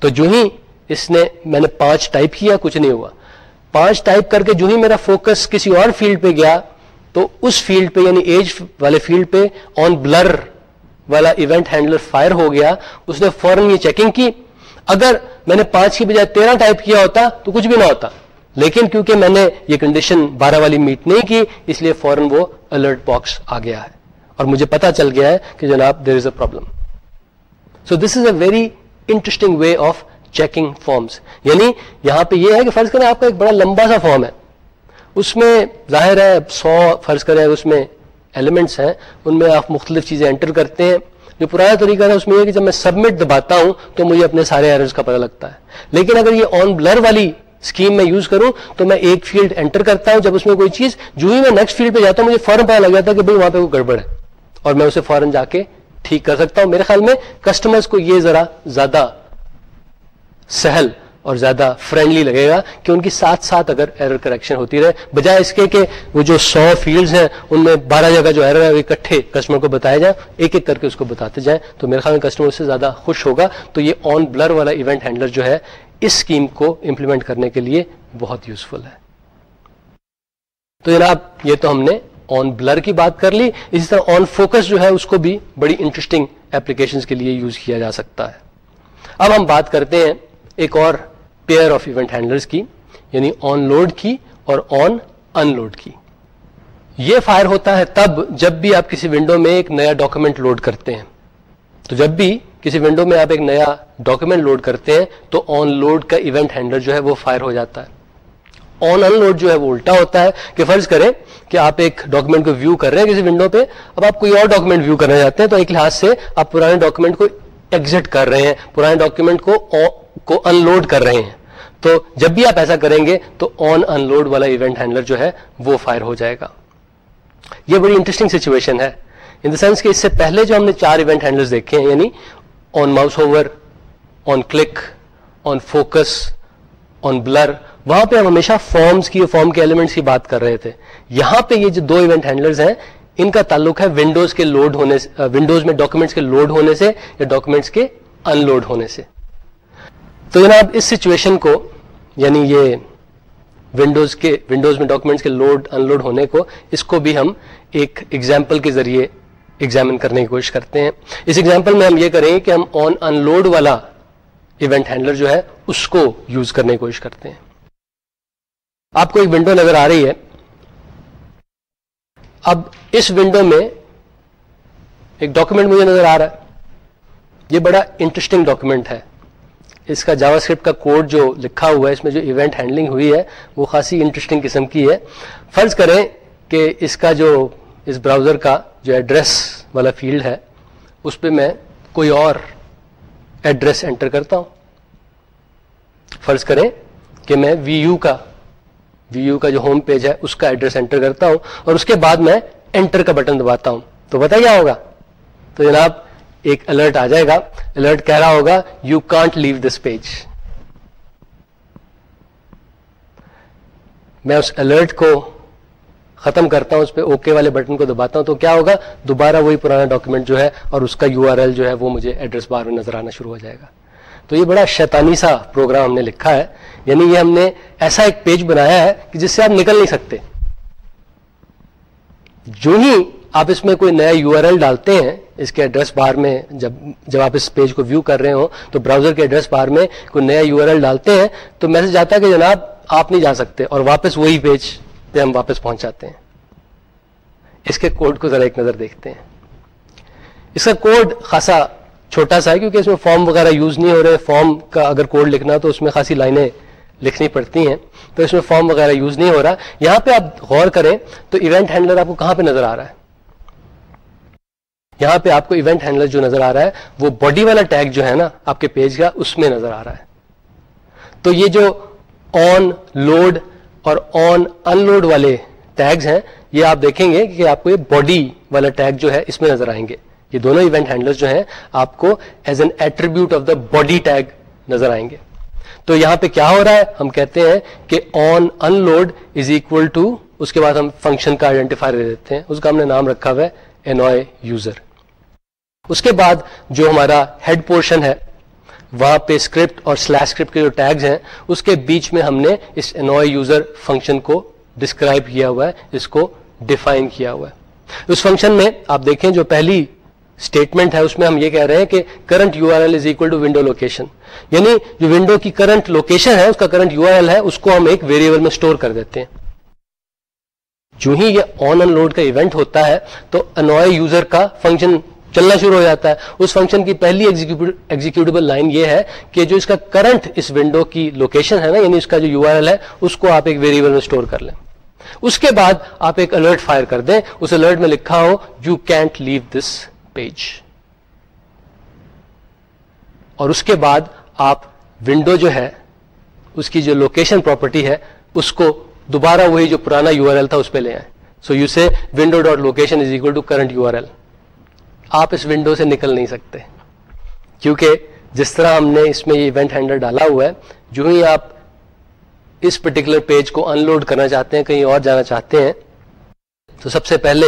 تو جو ہی اس نے، میں نے پانچ ٹائپ کیا، کچھ نہیں ہوا۔ پانچ ٹائپ کر کے جو ہی میرا فوکس کسی اور فیلڈ پہ گیا، تو اس فیلڈ پہ یعنی ایج والے فیلڈ پہ آن بلر والا ایونٹ ہینڈلر فائر ہو گیا۔ اس نے فوراً یہ چیکنگ کی۔ اگر میں نے پانچ کی بجائے تیرہ ٹائپ کیا ہوتا تو کچھ بھی نہ ہوتا۔ لیکن کیونکہ میں نے یہ کنڈیشن بارہ والی میٹ نہیں کی، اس لیے فوراً وہ الرٹ باکس آ گیا ہے۔ اور مجھے پتا چل گیا ہے کہ جناب there is a problem so this is a very interesting way of checking forms یعنی یہاں پہ یہ ہے کہ فرض کریں آپ کا ایک بڑا لمبا سا فارم ہے۔ اس میں ظاہر ہے سو فرض کریں اس میں ایلیمنٹس ہیں، ان میں آپ مختلف چیزیں انٹر کرتے ہیں۔ جو پرانا طریقہ ہے اس میں یہ کہ جب میں سبمٹ دباتا ہوں تو مجھے اپنے سارے ایررز کا پتہ لگتا ہے۔ لیکن اگر یہ آن بلر والی اسکیم میں یوز کروں تو میں ایک فیلڈ انٹر کرتا ہوں۔ جب اس میں کوئی چیز، جو ہی میں نیکسٹ فیلڈ پہ جاتا ہوں، مجھے فوراً پتا لگ جاتا ہے کہ بھائی وہاں پہ کوئی گڑبڑ ہے۔ اور میں اسے فوراً جا کے ٹھیک کر سکتا ہوں۔ میرے خیال میں کسٹمرز کو یہ ذرا زیادہ سہل اور زیادہ فرینڈلی لگے گا کہ ان کی ساتھ ساتھ اگر ایرر کریکشن ہوتی رہے، بجائے اس کے کہ وہ جو سو فیلڈز ہیں، ان میں بارہ جگہ جو ایرر ہے، وہ اکٹھے کسٹمر کو بتایا جائے، ایک ایک کر کے اس کو بتاتے جائیں، تو میرے خیال میں کسٹمر اس سے زیادہ خوش ہوگا۔ تو یہ آن بلر والا ایونٹ ہینڈلر جو ہے، اس اسکیم کو امپلیمنٹ کرنے کے لیے بہت یوزفل ہے۔ تو جناب، یہ تو ہم نے آن بلر کی بات کر لی۔ اسی طرح آن فوکس جو ہے، اس کو بھی بڑی انٹرسٹنگ اپلیکیشن کے لیے یوز کیا جا سکتا ہے۔ اب ہم بات کرتے ہیں ایک اور پیئر آف ایونٹ ہینڈلرس کی یعنی آن لوڈ کی اور آن ان لوڈ کی۔ یہ فائر ہوتا ہے تب جب بھی آپ کسی ونڈو میں ایک نیا ڈاکومنٹ لوڈ کرتے ہیں۔ تو جب بھی کسی ونڈو میں آپ ایک نیا ڈاکومنٹ لوڈ کرتے ہیں، تو آن لوڈ کا ایونٹ ہینڈلر جو ہے وہ فائر ہو جاتا ہے۔ آن ان لوڈ جو ہے وہ الٹا ہوتا ہے کہ فرض کریں کہ آپ ایک ڈاکومنٹ کو ویو کر رہے ہیں کسی ونڈو پہ، اب آپ کوئی اور ڈاکومنٹ ویو کرنا چاہتے ہیں، تو ایک لحاظ سے آپ پرانے ڈاکومنٹ کو ایگزٹ کر رہے ہیں۔ پرانے ڈاکومنٹ کو کو ان لوڈ کر رہے ہیں۔ تو جب بھی آپ ایسا کریں گے تو آن ان لوڈ والا ایونٹ ہینڈلر جو ہے وہ فائر ہو جائے گا۔ یہ بڑی انٹرسٹنگ سچویشن ہے۔ ان دا سینس کہ اس سے پہلے جو ہم نے چار ایونٹ ہینڈلر دیکھے ہیں یعنی on mouse over on click on focus on blur وہاں پہ ہم ہمیشہ فارمس کی فارم کے ایلیمنٹس کی بات کر رہے تھے۔ یہاں پہ یہ جو دو ایونٹ ہینڈلرز ہیں، ان کا تعلق ہے ونڈوز کے لوڈ ہونے سے ونڈوز میں ڈاکومنٹس کے لوڈ ہونے سے یا ڈاکومنٹس کے ان لوڈ ہونے سے۔ تو جناب، اس سچویشن کو یعنی یہ ونڈوز کے ونڈوز میں ڈاکومنٹس کے لوڈ ان لوڈ ہونے کو، اس کو بھی ہم ایک ایگزامپل کے ذریعے ایگزامن کرنے کی کوشش کرتے ہیں۔ اس ایگزامپل میں ہم یہ کریں کہ ہم آن ان لوڈ والا ایونٹ ہینڈلر جو ہے، اس کو یوز کرنے کی کوشش کرتے ہیں۔ آپ کو ایک ونڈو نظر آ رہی ہے۔ اب اس ونڈو میں ایک ڈاکومنٹ مجھے نظر آ رہا ہے۔ یہ بڑا انٹرسٹنگ ڈاکومنٹ ہے۔ اس کا جاوا اسکرپٹ کا کوڈ جو لکھا ہوا ہے، اس میں جو ایونٹ ہینڈلنگ ہوئی ہے، وہ خاصی انٹرسٹنگ قسم کی ہے۔ فرض کریں کہ اس کا جو اس براؤزر کا جو ایڈریس والا فیلڈ ہے، اس پہ میں کوئی اور ایڈریس انٹر کرتا ہوں۔ فرض کریں کہ میں وی یو کا وی یو کا جو ہوم پیج ہے، اس کا ایڈریس انٹر کرتا ہوں اور اس کے بعد میں انٹر کا بٹن دباتا ہوں۔ تو بتا کیا ہوگا؟ تو جناب ایک الرٹ آ جائے گا۔ الرٹ کہہ رہا ہوگا you can't leave this page میں اس الرٹ کو ختم کرتا ہوں، اس پہ اوکے والے بٹن کو دباتا ہوں، تو کیا ہوگا؟ دوبارہ وہی پرانا ڈاکومنٹ جو ہے اور اس کا یو آر ایل جو ہے وہ مجھے ایڈریس بار میں نظر آنا شروع ہو جائے گا۔ تو یہ بڑا شیطانی سا پروگرام ہم نے لکھا ہے۔ یعنی یہ ہم نے ایسا ایک پیج بنایا ہے کہ جس سے آپ نکل نہیں سکتے۔ جو ہی آپ اس میں کوئی نیا یو آر ایل ڈالتے ہیں اس کے ایڈریس بار میں جب جب آپ اس پیج کو ویو کر رہے ہو تو براؤزر کے ایڈریس بار میں کوئی نیا یو آر ایل ڈالتے ہیں، تو میسج آتا ہے کہ جناب آپ نہیں جا سکتے، اور واپس وہی پیج پہ ہم واپس پہنچ جاتے ہیں۔ اس کے کوڈ کو ذرا ایک نظر دیکھتے ہیں۔ اس کا کوڈ خاصا چھوٹا سا ہے، کیونکہ اس میں فارم وغیرہ یوز نہیں ہو رہے فارم کا اگر کوڈ لکھنا تو اس میں خاصی لائنیں لکھنی پڑتی ہیں، تو اس میں فارم وغیرہ یوز نہیں ہو رہا۔ یہاں پہ آپ غور کریں، تو ایونٹ ہینڈلر آپ کو کہاں پہ نظر آ رہا ہے؟ یہاں پہ آپ کو ایونٹ ہینڈلر جو نظر آ رہا ہے، وہ باڈی والا ٹیگ جو ہے نا، آپ کے پیج کا، اس میں نظر آ رہا ہے۔ تو یہ جو آن لوڈ اور آن ان لوڈ والے ٹیگز ہیں، یہ آپ دیکھیں گے کہ آپ کو یہ باڈی والا ٹیگ جو ہے، اس میں نظر آئیں گے۔ یہ دونوں ایونٹ ہینڈلر جو ہیں، آپ کو as an attribute of the body tag نظر آئیں گے۔ تو یہاں پہ کیا ہو رہا ہے؟ ہم کہتے ہیں کہ on unload is equal to اس کے بعد ہم فنکشن کا آئیڈینٹیفائر دے دیتے ہیں۔ اس کا ہم نے نام رکھا ہوا ہے انوائے یوزر اس کے بعد جو ہمارا ہیڈ پورشن ہے، وہاں پہ اسکرپٹ اور سلیش اسکرپٹ کے جو ٹیگز ہیں، اس کے بیچ میں ہم نے اس انوائے یوزر فنکشن کو ڈسکرائب کیا ہوا ہے، اس کو ڈیفائن کیا ہوا ہے۔ اس فنکشن میں آپ دیکھیں جو پہلی اسٹیٹمنٹ ہے، اس میں ہم یہ کہہ رہے ہیں کہ current U R L is equal to window location یعنی جو ونڈو کی کرنٹ لوکیشن ہے، اس کا کرنٹ یو آر ایل ہے، اس کو ہم ایک ویریبل میں اسٹور کر دیتے ہیں۔ جو ہی یہ آن ان لوڈ کا ایونٹ ہوتا ہے، تو انوائے یوزر کا فنکشن چلنا شروع ہو جاتا ہے۔ اس فنکشن کی پہلی ایگزیکیوٹیبل لائن یہ ہے کہ جو اس کا کرنٹ اس ونڈو کی لوکیشن ہے نا یعنی اس کا جو یو آر ایل ہے، اس کو آپ ایک ویریبل میں اسٹور کر لیں۔ اس کے بعد آپ ایک الرٹ فائر کر دیں۔ اس الرٹ میں لکھا ہو you can't leave this page اور اس کے بعد آپ ونڈو جو ہے، اس کی جو لوکیشن پراپرٹی ہے، اس کو دوبارہ وہی جو پرانا یو آر ایل تھا، اس پہ لے آئے so you say window dot location is equal to current U R L آپ اس ونڈو سے نکل نہیں سکتے۔ کیونکہ جس طرح ہم نے اس میں یہ ایونٹ ہینڈل ڈالا ہوا ہے، جو ہی آپ اس پرٹیکولر پیج کو ان لوڈ کرنا چاہتے ہیں، کہیں اور جانا چاہتے ہیں، تو سب سے پہلے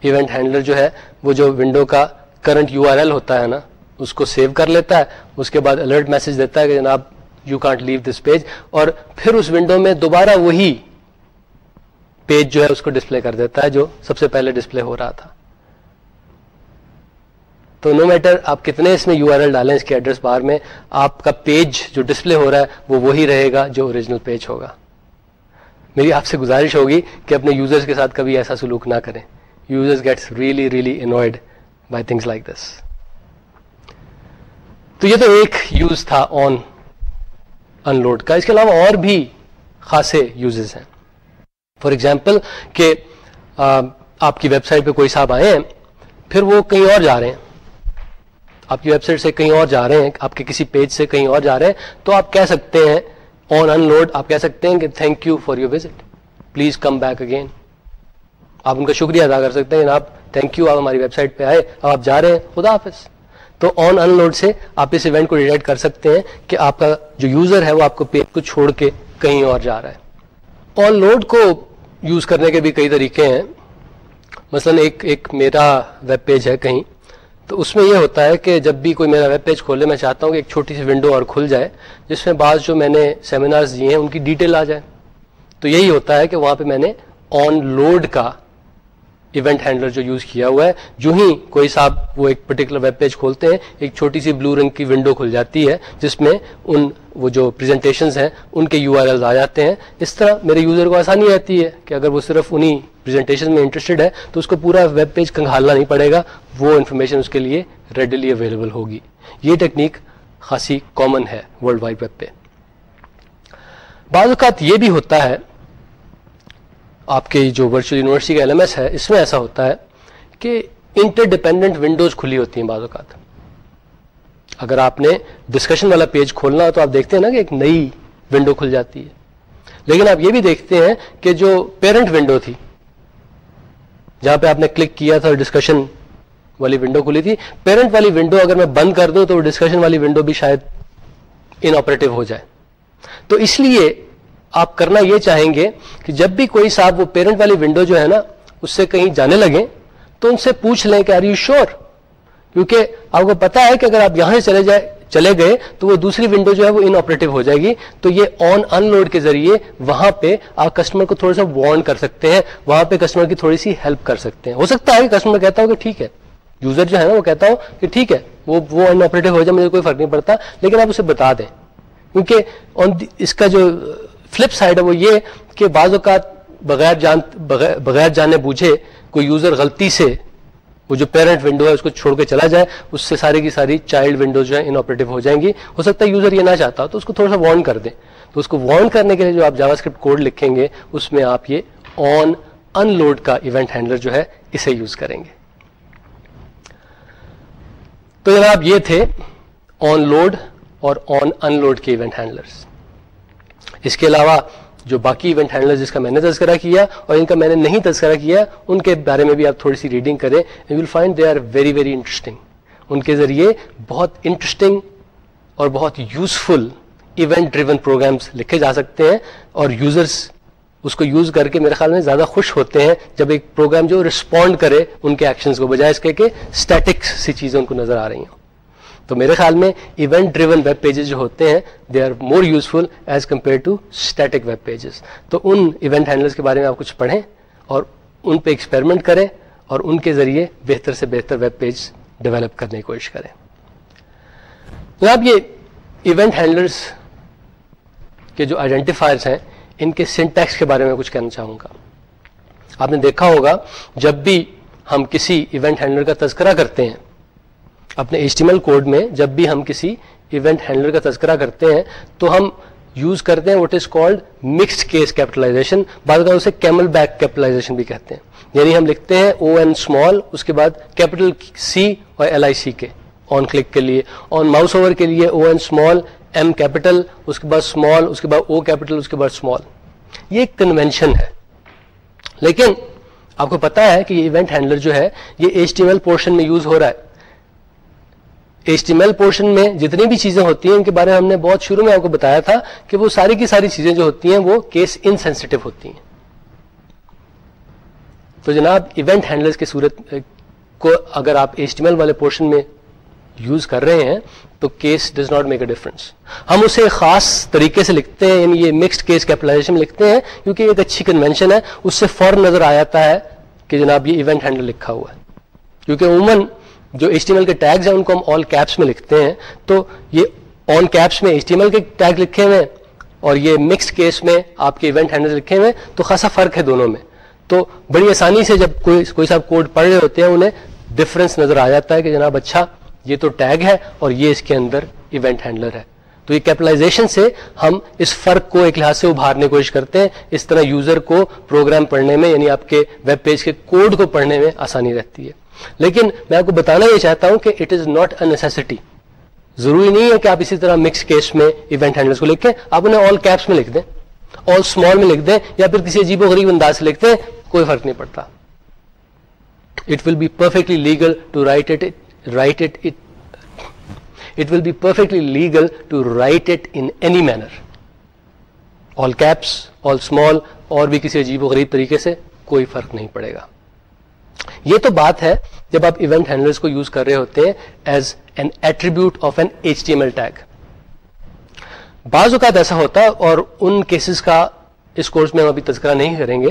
ایونٹ ہینڈلر جو ہے، وہ جو ونڈو کا کرنٹ یو آر ایل ہوتا ہے نا، اس کو سیو کر لیتا ہے۔ اس کے بعد الرٹ میسج دیتا ہے کہ جناب you can't leave this page اور پھر اس ونڈو میں دوبارہ وہی پیج جو ہے، اس کو ڈسپلے کر دیتا ہے، جو سب سے پہلے ڈسپلے ہو رہا تھا۔ تو نو میٹر آپ کتنے اس میں یو آر ایل ڈالیں اس کے ایڈریس بار میں، آپ کا پیج جو ڈسپلے ہو رہا ہے، وہ وہی رہے گا جو اوریجنل پیج ہوگا۔ میری آپ سے گزارش ہوگی کہ اپنے یوزرز کے ساتھ کبھی ایسا سلوک نہ کریں۔ Users gets really really annoyed by things like this تو یہ تو ایک یوز تھا آن ان لوڈ کا۔ اس کے علاوہ اور بھی خاصے یوزز ہیں۔ فار ایگزامپل کہ آپ کی ویب سائٹ پہ کوئی صاحب آئے ہیں، پھر وہ کہیں اور جا رہے ہیں۔ آپ کی ویب سائٹ سے کہیں اور جا رہے ہیں، آپ کے کسی پیج سے کہیں اور جا رہے ہیں، تو آپ کہہ سکتے ہیں آن ان لوڈ آپ کہہ سکتے ہیں کہ thank you for your visit please come back again آپ ان کا شکریہ ادا کر سکتے ہیں، جناب تھینک یو آپ ہماری ویب سائٹ پہ آئے، اب آپ جا رہے ہیں، خدا حافظ. تو آن ان لوڈ سے آپ اس ایونٹ کو ڈیٹیکٹ کر سکتے ہیں کہ آپ کا جو یوزر ہے، وہ آپ کو پیج کو چھوڑ کے کہیں اور جا رہا ہے. آن لوڈ کو یوز کرنے کے بھی کئی طریقے ہیں. مثلا ایک ایک میرا ویب پیج ہے کہیں تو اس میں یہ ہوتا ہے کہ جب بھی کوئی میرا ویب پیج کھولے میں چاہتا ہوں کہ ایک چھوٹی سی ونڈو اور کھل جائے، جس میں بعض جو میں نے سیمینارز دیے ہیں، ان کی ڈیٹیل آ جائے۔ تو یہی ہوتا ہے کہ وہاں پہ میں نے آن لوڈ کا ایونٹ ہینڈلر جو یوز کیا ہوا ہے، جو ہی کوئی صاحب وہ ایک پرٹیکولر ویب پیج کھولتے ہیں، ایک چھوٹی سی بلو رنگ کی ونڈو کھل جاتی ہے، جس میں ان وہ جو پریزنٹیشنز ہیں، ان کے یو آر ایل آ جاتے ہیں۔ اس طرح میرے یوزر کو آسانی رہتی ہے کہ اگر وہ صرف انہیں پریزنٹیشن میں انٹرسٹڈ ہے، تو اس کو پورا ویب پیج کنگھالنا نہیں پڑے گا۔ وہ انفارمیشن اس کے لیے ریڈیلی اویلیبل ہوگی۔ یہ ٹیکنیک خاصی کامن ہے ورلڈ وائڈ ویب پہ۔ بعض اوقات یہ بھی ہوتا ہے آپ کے جو ورچوئل یونیورسٹی کا ایل ایم ایس ہے، اس میں ایسا ہوتا ہے کہ انٹر ڈپینڈنٹ ونڈوز کھلی ہوتی ہیں بعض اوقات۔ اگر آپ نے ڈسکشن والا پیج کھولنا ہو تو آپ دیکھتے ہیں نا کہ ایک نئی ونڈو کھل جاتی ہے۔ لیکن آپ یہ بھی دیکھتے ہیں کہ جو پیرنٹ ونڈو تھی، جہاں پہ آپ نے کلک کیا تھا ڈسکشن والی ونڈو کھلی تھی پیرنٹ والی ونڈو اگر میں بند کر دوں تو ڈسکشن والی ونڈو بھی شاید ان آپریٹو ہو جائے۔ تو اس لیے آپ کرنا یہ چاہیں گے کہ جب بھی کوئی صاحب وہ پیرنٹ والی ونڈو جو ہے نا، اس سے کہیں جانے لگے تو ان سے پوچھ لیں کہ آر یو شیور کیونکہ آپ کو پتا ہے کہ اگر آپ یہاں سے چلے جائے، چلے گئے، تو وہ دوسری ونڈو جو ہے وہ ان آپریٹو ہو جائے گی۔ تو یہ آن ان لوڈ کے ذریعے وہاں پہ آپ کسٹمر کو تھوڑا سا وارن کر سکتے ہیں، وہاں پہ کسٹمر کی تھوڑی سی ہیلپ کر سکتے ہیں۔ ہو سکتا ہے کہ کسٹمر کہتا ہو کہ ٹھیک ہے۔ یوزر جو ہے نا، وہ کہتا ہوں کہ ٹھیک ہے، وہ وہ ان آپریٹو ہو جائے، مجھے کوئی فرق نہیں پڑتا، لیکن آپ اسے بتا دیں۔ کیونکہ اس کا جو فلپ سائڈ ہے وہ یہ کہ بعض اوقات بغیر جان بغیر جانے بوجھے کوئی یوزر غلطی سے وہ جو پیرنٹ ونڈو ہے اس کو چھوڑ کے چلا جائے، اس سے ساری کی ساری چائلڈ ونڈوز جو ہے ان آپریٹو ہو جائیں گی۔ ہو سکتا ہے یوزر یہ نہ چاہتا ہو، تو اس کو تھوڑا سا وارن کر دیں۔ تو اس کو وارن کرنے کے لیے جو آپ جاوا اسکرپٹ کوڈ لکھیں گے، اس میں آپ یہ آن ان لوڈ کا ایونٹ ہینڈلر جو ہے اسے یوز کریں گے۔ تو جناب یہ تھے آن لوڈ اور آن ان لوڈ کے ایونٹ ہینڈلرس اس کے علاوہ جو باقی ایونٹ ہینڈلر جس کا میں نے تذکرہ کیا اور ان کا میں نے نہیں تذکرہ کیا، ان کے بارے میں بھی آپ تھوڑی سی ریڈنگ کریں you will find they are very very interesting ان کے ذریعے بہت انٹرسٹنگ اور بہت یوزفل ایونٹ ڈریون پروگرامس لکھے جا سکتے ہیں اور یوزرس اس کو یوز کر کے میرے خیال میں زیادہ خوش ہوتے ہیں جب ایک پروگرام جو رسپونڈ کرے ان کے ایکشنز کو بجائے اس کے کہ اسٹیٹک سی چیزیں ان کو نظر آ رہی ہیں تو میرے خیال میں ایونٹ ڈریون ویب پیجز جو ہوتے ہیں they are more useful as compared to static web pages تو ان ایونٹ ہینڈلس کے بارے میں آپ کچھ پڑھیں اور ان پہ ایکسپیریمنٹ کریں اور ان کے ذریعے بہتر سے بہتر ویب پیج ڈیولپ کرنے کی کوشش کریں. جناب یہ ایونٹ ہینڈلرس کے جو آئیڈینٹیفائرس ہیں، ان کے سنٹیکس کے بارے میں کچھ کہنا چاہوں گا. آپ نے دیکھا ہوگا، جب بھی ہم کسی ایونٹ ہینڈلر کا تذکرہ کرتے ہیں اپنے ایچ کوڈ میں جب بھی ہم کسی ایونٹ ہینڈلر کا تذکرہ کرتے ہیں، تو ہم یوز کرتے ہیں what is called mixed case capitalization بعد کا اسے کیمل بیک کیپٹلائزیشن بھی کہتے ہیں۔ یعنی ہم لکھتے ہیں او این اسمال اس کے بعد کیپٹل سی اور ایل آئی سی کے آن کلک کے لیے۔ آن ماؤس اوور کے لیے O N small M capital اس کے بعد اسمال اس کے بعد او کیپٹل اس کے بعد اسمال یہ ایک کنوینشن ہے۔ لیکن آپ کو پتا ہے کہ یہ ایونٹ ہینڈلر جو ہے، یہ ایچ ٹی ایل پورشن میں یوز ہو رہا ہے۔ ایچ پورشن میں جتنی بھی چیزیں ہوتی ہیں، ان کے بارے میں ہم نے بہت شروع میں آپ کو بتایا تھا کہ وہ ساری کی ساری چیزیں جو ہوتی ہیں، وہ کیس انسینسٹیو ہوتی ہیں۔ تو جناب ایونٹ ہینڈلرز کی صورت، کو اگر آپ ایچ والے پورشن میں یوز کر رہے ہیں، تو case does not make a difference ہم اسے خاص طریقے سے لکھتے ہیں یعنی یہ مکسڈ کیس کیپٹلائزیشن لکھتے ہیں، کیونکہ ایک اچھی کنوینشن ہے۔ اس سے فوراً نظر آ جاتا ہے کہ جناب یہ ایونٹ ہینڈل لکھا ہوا ہے۔ کیونکہ عموماً جو ایچ ٹی ایل کے ٹیگز ہیں، ان کو ہم آل کیپس میں لکھتے ہیں۔ تو یہ آن کیپس میں ایچ ٹی ایل کے ٹیگ لکھے ہوئے اور یہ مکسڈ کیس میں آپ کے ایونٹ ہینڈل لکھے ہوئے ہیں۔ تو خاصا فرق ہے دونوں میں۔ تو بڑی آسانی سے جب کوئی کوئی صاحب کوڈ پڑھ رہے ہوتے ہیں، انہیں ڈفرنس نظر آ جاتا ہے کہ جناب اچھا یہ تو ٹیگ ہے اور یہ اس کے اندر ایونٹ ہینڈلر ہے۔ تو یہ کیپٹلائزیشن سے ہم اس فرق کو ایک لحاظ سے ابھارنے کی کوشش کرتے ہیں۔ اس طرح یوزر کو پروگرام پڑھنے میں یعنی آپ کے ویب پیج کے کوڈ کو پڑھنے میں آسانی رہتی ہے۔ لیکن میں آپ کو بتانا یہ چاہتا ہوں کہ اٹ از ناٹ اے نیسٹی ضروری نہیں ہے کہ آپ اسی طرح مکس کیس میں ایونٹ ہینڈلس کو لکھیں آپ انہیں آل کیپس میں لکھ دیں آل اسمال میں لکھ دیں یا پھر کسی عجیب و غریب انداز سے لکھ دیں، کوئی فرق نہیں پڑتا۔ It will be perfectly legal to write it write it it will be perfectly legal to write it in any manner all caps all small اور بھی کسی عجیب و غریب طریقے سے کوئی فرق نہیں پڑے گا۔ یہ تو بات ہے جب آپ ایونٹ ہینڈلرس کو یوز کر رہے ہوتے ہیں as an attribute of an H T M L tag بعض اوقات ایسا ہوتا ہے اور ان کیسز کا اس کورس میں ہم ابھی تذکرہ نہیں کریں گے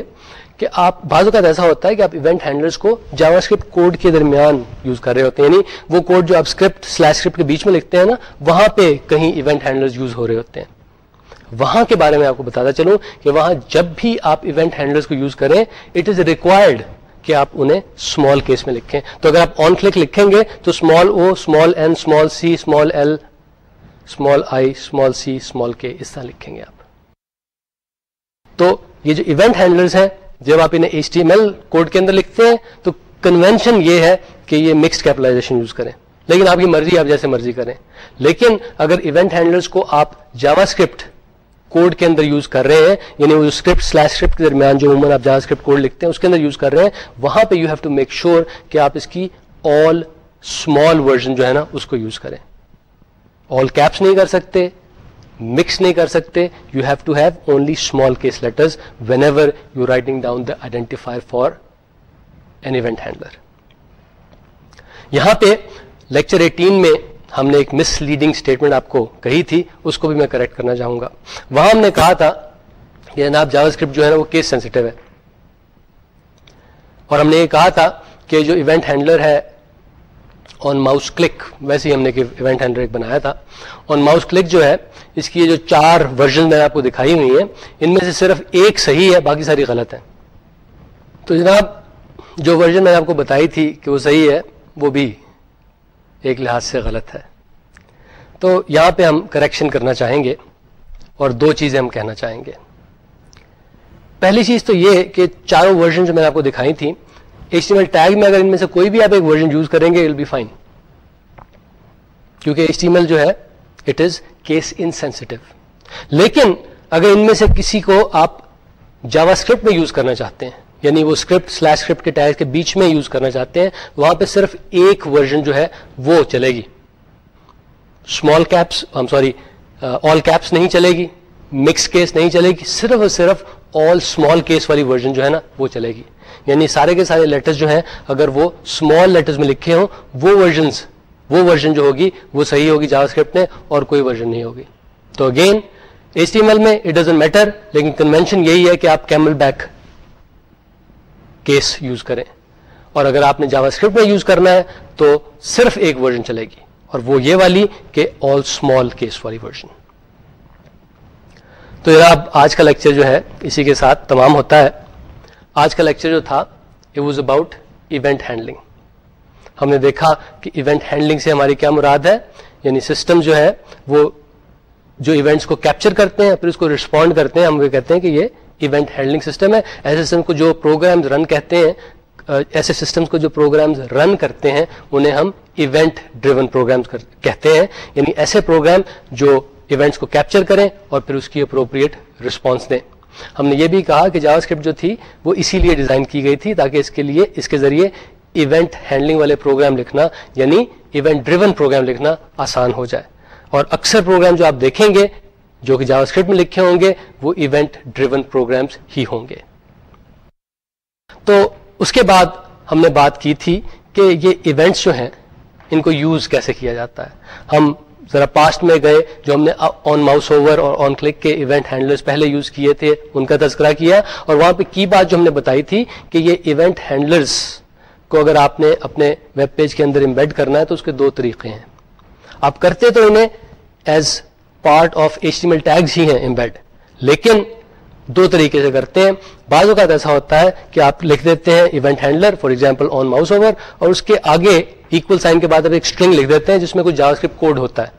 کہ آپ بعض اوقات ایسا ہوتا ہے کہ آپ ایونٹ ہینڈلرس کو جاوا اسکرپٹ کوڈ کے درمیان یوز کر رہے ہوتے ہیں یعنی وہ کوڈ جو آپ اسکرپٹ سلیش اسکرپٹ کے بیچ میں لکھتے ہیں نا، وہاں پہ کہیں ایونٹ ہینڈلرز یوز ہو رہے ہوتے ہیں۔ وہاں کے بارے میں آپ کو بتاتا چلوں کہ وہاں جب بھی آپ ایونٹ ہینڈلرس کو یوز کریں اٹ از ریکوائرڈ کہ آپ انہیں اسمال کیس میں لکھیں۔ تو اگر آپ آن کلک لکھیں گے، تو small O small N small C small L small I small C small K اس طرح لکھیں گے آپ۔ تو یہ جو ایونٹ ہینڈلرز ہیں، جب آپ انہیں H T M L code کے اندر لکھتے ہیں، تو کنوینشن یہ ہے کہ یہ مکسڈ کیپٹلائزیشن یوز کریں۔ لیکن آپ کی مرضی، آپ جیسے مرضی کریں۔ لیکن اگر ایونٹ ہینڈلرز کو آپ جاوا اسکرپٹ کوڈ کے اندر یوز کر رہے ہیں یعنی وہ اسکرپٹ سلیش اسکرپٹ کے درمیان جو عموماً آپ جہاں اسکرپٹ کوڈ لکھتے ہیں، اس کے اندر یوز کر رہے ہیں۔ وہاں پہ you have to make sure کہ آپ اس کی آل اسمال ورژن جو ہے نا، اس کو یوز کریں۔ آل کیپس نہیں کر سکتے مکس نہیں کر سکتے۔ You have to have only small case letters whenever you writing down the identifier for an event handler یہاں پہ لیکچر ایٹین میں ہم نے ایک مس لیڈنگ اسٹیٹمنٹ آپ کو کہی تھی، اس کو بھی میں کریکٹ کرنا چاہوں گا۔ وہاں ہم نے کہا تھا کہ جناب جاوا اسکرپٹ جو ہے نا وہ کیس سینسٹیو ہے۔ اور ہم نے یہ کہا تھا کہ جو ایونٹ ہینڈلر ہے آن ماؤس کلک ویسے ہی ہم نے ایونٹ ہینڈلر ایک بنایا تھا۔ آن ماؤس کلک جو ہے، اس کی یہ جو چار ورژن میں آپ کو دکھائی ہوئی ہیں، ان میں سے صرف ایک صحیح ہے، باقی ساری غلط ہے تو جناب، جو ورژن میں نے آپ کو بتائی تھی کہ وہ صحیح ہے، وہ بھی ایک لحاظ سے غلط ہے۔ تو یہاں پہ ہم کریکشن کرنا چاہیں گے اور دو چیزیں ہم کہنا چاہیں گے۔ پہلی چیز تو یہ کہ چاروں ورژن جو میں نے آپ کو دکھائی تھی ایچ ٹی ٹیگ میں اگر ان میں سے کوئی بھی آپ ایک ورژن یوز کریں گے ول بی فائن کیونکہ ایچ ٹی جو ہے اٹ از کیس انسینسٹو لیکن اگر ان میں سے کسی کو آپ جاوا اسکرپٹ میں یوز کرنا چاہتے ہیں یعنی وہ اسکرپٹ سلیش اسکرپٹ کے ٹیگ کے بیچ میں یوز کرنا چاہتے ہیں، وہاں پہ صرف ایک ورژن جو ہے وہ چلے گی۔ Small caps sorry all caps نہیں چلے گی مکس کیس نہیں چلے گی، صرف اور صرف آل اسمال کیس والی ورژن جو ہے نا وہ چلے گی۔ یعنی سارے کے سارے لیٹرز جو ہیں، اگر وہ اسمال لیٹرز میں لکھے ہوں، وہ ورژنس وہ ورژن جو ہوگی، وہ صحیح ہوگی جاوا اسکرپٹ میں اور کوئی ورژن نہیں ہوگی۔ تو اگین ایچ ٹی ایل میں اٹ ڈزنٹ میٹر لیکن کنوینشن یہی ہے کہ آپ کیمل بیک کیس یوز کریں۔ اور اگر آپ نے جاوا اسکرپٹ میں یوز کرنا ہے تو صرف ایک ورژن چلے گی۔ اور وہ یہ والی کہ آل اسمال کیس والی ورژن تو جناب آج کا لیکچر جو ہے، اسی کے ساتھ تمام ہوتا ہے۔ آج کا لیکچر جو تھا it was about event handling ہم نے دیکھا کہ ایونٹ ہینڈلنگ سے ہماری کیا مراد ہے؟ یعنی سسٹم جو ہے، وہ جو ایونٹس کو کیپچر کرتے ہیں، پھر اس کو رسپونڈ کرتے ہیں، ہم وہ کہتے ہیں کہ یہ ایونٹ ہینڈلنگ سسٹم ہے. ایسے سسٹم کو جو پروگرامز رن کہتے ہیں ایسے سسٹمز کو جو پروگرامز رن کرتے ہیں، انہیں ہم ایونٹ ڈریون پروگرامز کہتے ہیں. یعنی ایسے پروگرام جو ایونٹس کو کیپچر کریں اور پھر اس کی اپروپریٹ رسپانس دیں. ہم نے یہ بھی کہا کہ جاوا اسکرپٹ جو تھی، وہ اسی لیے ڈیزائن کی گئی تھی تاکہ اس کے لیے، اس کے ذریعے ایونٹ ہینڈلنگ والے پروگرام لکھنا یعنی ایونٹ ڈریون پروگرام لکھنا آسان ہو جائے. اور اکثر پروگرام جو آپ دیکھیں گے جو کہ جاوا اسکرپٹ میں لکھے ہوں گے، وہ ایونٹ ڈریون پروگرامس ہی ہوں گے۔ تو اس کے بعد ہم نے بات کی تھی کہ یہ ایونٹس جو ہیں، ان کو یوز کیسے کیا جاتا ہے۔ ہم ذرا پاسٹ میں گئے، جو ہم نے آن ماؤس اوور اور آن کلک کے ایونٹ ہینڈلرز پہلے یوز کیے تھے، ان کا تذکرہ کیا۔ اور وہاں پہ کی بات جو ہم نے بتائی تھی کہ یہ ایونٹ ہینڈلرز کو اگر آپ نے اپنے ویب پیج کے اندر امبیڈ کرنا ہے تو اس کے دو طریقے ہیں۔ آپ کرتے تو انہیں as part of H T tags ہی ہیں امبیڈ لیکن دو طریقے سے کرتے ہیں. بعض اوقات ایسا ہوتا ہے کہ آپ لکھ دیتے ہیں event handler for example on mouse over اور اس کے آگے اکول سائن کے بعد آپ ایک اسٹرنگ لکھ دیتے ہیں جس میں کوئی جاوا اسکرپٹ کوڈ ہوتا ہے.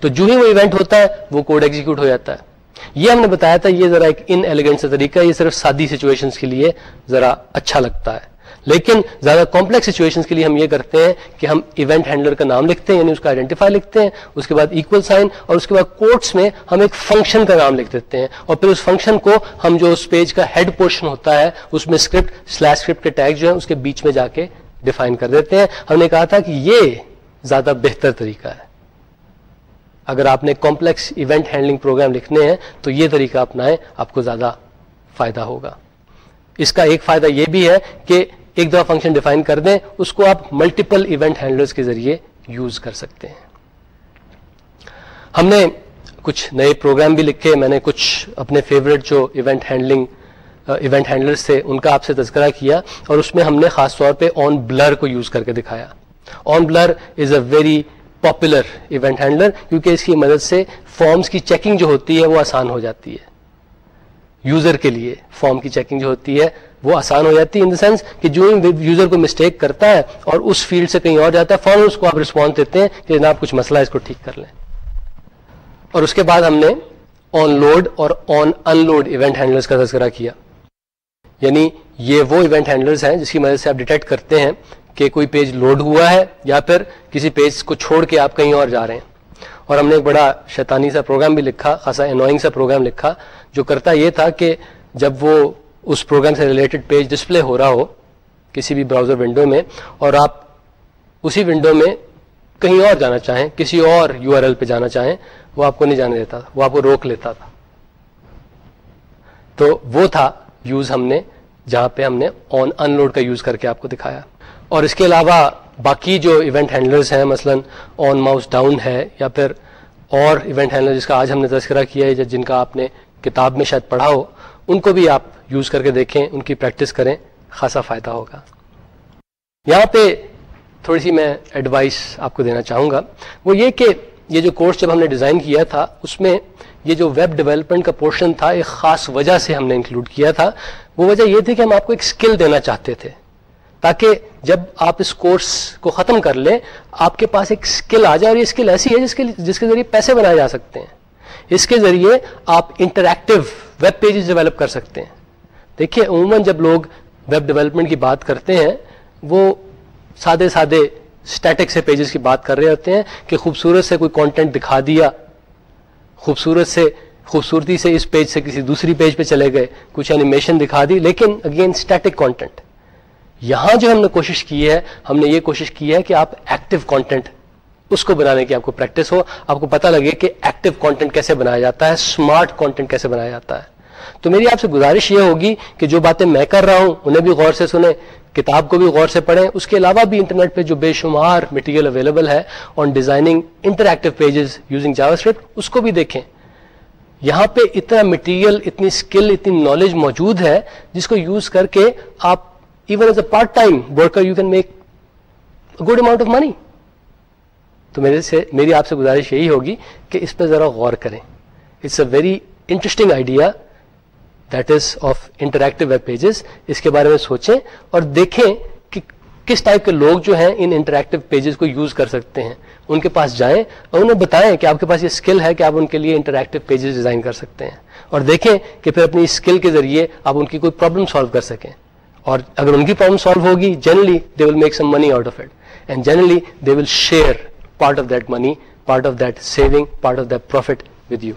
تو جو ہی وہ ایونٹ ہوتا ہے، وہ کوڈ ایگزیکیوٹ ہو جاتا ہے. یہ ہم نے بتایا تھا، یہ ذرا ایک ان ایلیگنٹ سے طریقہ یہ صرف سادی سچویشن کے لیے ذرا اچھا لگتا ہے. لیکن زیادہ کمپلیکس سچویشن کے لیے ہم یہ کرتے ہیں کہ ہم ایونٹ ہینڈلر کا نام لکھتے ہیں یعنی اس کا آئیڈینٹیفائی لکھتے ہیں، اس کے بعد اکول سائن اور اس کے بعد کوٹس میں ہم ایک فنکشن کا نام لکھ دیتے ہیں۔ اور پھر اس فنکشن کو ہم جو اس پیج کا ہیڈ پورشن ہوتا ہے، اس میں اسکرپٹ سلیش اسکرپٹ کے ٹیگ جو ہے اس کے بیچ میں جا کے ڈیفائن کر دیتے ہیں۔ ہم نے کہا تھا کہ یہ زیادہ بہتر طریقہ ہے۔ اگر آپ نے کمپلیکس ایونٹ ہینڈلنگ پروگرام لکھنے ہیں، تو یہ طریقہ اپنائیں، آپ کو زیادہ فائدہ ہوگا۔ اس کا ایک فائدہ یہ بھی ہے کہ ایک دفعہ فنکشن ڈیفائن کر دیں، اس کو آپ ملٹیپل ایونٹ ہینڈلرز کے ذریعے یوز کر سکتے ہیں۔ ہم نے کچھ نئے پروگرام بھی لکھے، میں نے کچھ اپنے فیوریٹ جو ایونٹ ہینڈلنگ ایونٹ ہینڈلرز تھے، ان کا آپ سے تذکرہ کیا اور اس میں ہم نے خاص طور پہ آن بلر کو یوز کر کے دکھایا۔ On blur is a very popular event handler کیونکہ اس کی مدد سے فارمز کی چیکنگ جو ہوتی ہے وہ آسان ہو جاتی ہے۔ یوزر کے لیے فارم کی چیکنگ جو ہوتی ہے وہ آسان ہو جاتی ہے ان دا سینس کہ جو یوزر کو مسٹیک کرتا ہے اور اس فیلڈ سے کہیں اور جاتا ہے، فوراً اس کو آپ رسپانس دیتے ہیں کہ جناب کچھ مسئلہ ہے اس کو ٹھیک کر لیں۔ اور اس کے بعد ہم نے آن لوڈ اور on unload event handlers کا تذکرہ کیا۔ یعنی یہ وہ ایونٹ ہینڈلرز ہیں جس کی مدد سے آپ ڈیٹیکٹ کرتے ہیں کہ کوئی پیج لوڈ ہوا ہے یا پھر کسی پیج کو چھوڑ کے آپ کہیں اور جا رہے ہیں۔ اور ہم نے ایک بڑا شیطانی سا پروگرام بھی لکھا، خاصا انوائنگ سا پروگرام لکھا، جو کرتا یہ تھا کہ جب وہ اس پروگرام سے ریلیٹڈ پیج ڈسپلے ہو رہا ہو کسی بھی براؤزر ونڈو میں اور آپ اسی ونڈو میں کہیں اور جانا چاہیں، کسی اور یو آر ایل پہ جانا چاہیں، وہ آپ کو نہیں جانے دیتا تھا وہ آپ کو روک لیتا تھا۔ تو وہ تھا یوز ہم نے، جہاں پہ ہم نے آن ان لوڈ کا یوز کر کے آپ کو دکھایا۔ اور اس کے علاوہ باقی جو ایونٹ ہینڈلرز ہیں، مثلا آن ماؤس ڈاؤن ہے یا پھر اور ایونٹ ہینڈلر جس کا آج ہم نے تذکرہ کیا ہے جن کا آپ نے کتاب میں شاید پڑھا ہو ان کو بھی آپ یوز کر کے دیکھیں، ان کی پریکٹس کریں، خاصا فائدہ ہوگا۔ یہاں پہ تھوڑی سی میں ایڈوائس آپ کو دینا چاہوں گا۔ وہ یہ کہ یہ جو کورس جب ہم نے ڈیزائن کیا تھا، اس میں یہ جو ویب ڈیولپمنٹ کا پورشن تھا، ایک خاص وجہ سے ہم نے انکلوڈ کیا تھا۔ وہ وجہ یہ تھی کہ ہم آپ کو ایک اسکل دینا چاہتے تھے، تاکہ جب آپ اس کورس کو ختم کر لیں، آپ کے پاس ایک اسکل آ جائے اور یہ اسکل ایسی ہے جس کے جس کے ذریعے پیسے بنائے جا سکتے ہیں۔ اس کے ذریعے آپ انٹریکٹو ویب پیجز ڈیولپ کر سکتے ہیں۔ دیکھیے، عموماً جب لوگ ویب ڈیولپمنٹ کی بات کرتے ہیں، وہ سادے سادے اسٹیٹک سے پیجز کی بات کر رہے ہوتے ہیں کہ خوبصورت سے کوئی کانٹینٹ دکھا دیا، خوبصورت سے، خوبصورتی سے اس پیج سے کسی دوسری پیج پہ چلے گئے، کچھ اینیمیشن دکھا دی، لیکن اگین اسٹیٹک کانٹینٹ یہاں جو ہم نے کوشش کی ہے، ہم نے یہ کوشش کی ہے کہ آپ ایکٹیو کانٹینٹ اس کو بنانے کی آپ کو پریکٹس ہو، آپ کو پتا لگے کہ ایکٹیو کانٹینٹ کیسے بنایا جاتا ہے اسمارٹ کانٹینٹ کیسے بنایا جاتا ہے۔ تو میری آپ سے گزارش یہ ہوگی کہ جو باتیں میں کر رہا ہوں، انہیں بھی غور سے سنیں، کتاب کو بھی غور سے پڑھیں۔ اس کے علاوہ بھی انٹرنیٹ پہ جو بے شمار مٹیریل اویلیبل ہے on designing interactive pages using JavaScript اس کو بھی دیکھیں۔ یہاں پہ اتنا مٹیریل اتنی اسکل اتنی نالج موجود ہے، جس کو یوز کر کے آپ even as a part time worker you can make good amount of money تو میرے سے میری آپ سے گزارش یہی ہوگی کہ اس پہ ذرا غور کریں۔ It's a very interesting idea that is of interactive web pages اس کے بارے میں سوچیں اور دیکھیں کہ کس ٹائپ کے لوگ جو ہیں ان انٹریکٹو پیجز کو یوز کر سکتے ہیں۔ ان کے پاس جائیں اور انہیں بتائیں کہ آپ کے پاس یہ اسکل ہے کہ آپ ان کے لیے انٹریکٹو پیجز ڈیزائن کر سکتے ہیں۔ اور دیکھیں کہ پھر اپنی اسکل کے ذریعے آپ ان کی کوئی پرابلم سالو کر سکیں۔ اور اگر ان کی پرابلم سالو ہوگی generally they will make some money out of it and generally they will share part of that money part of that saving part of that profit with you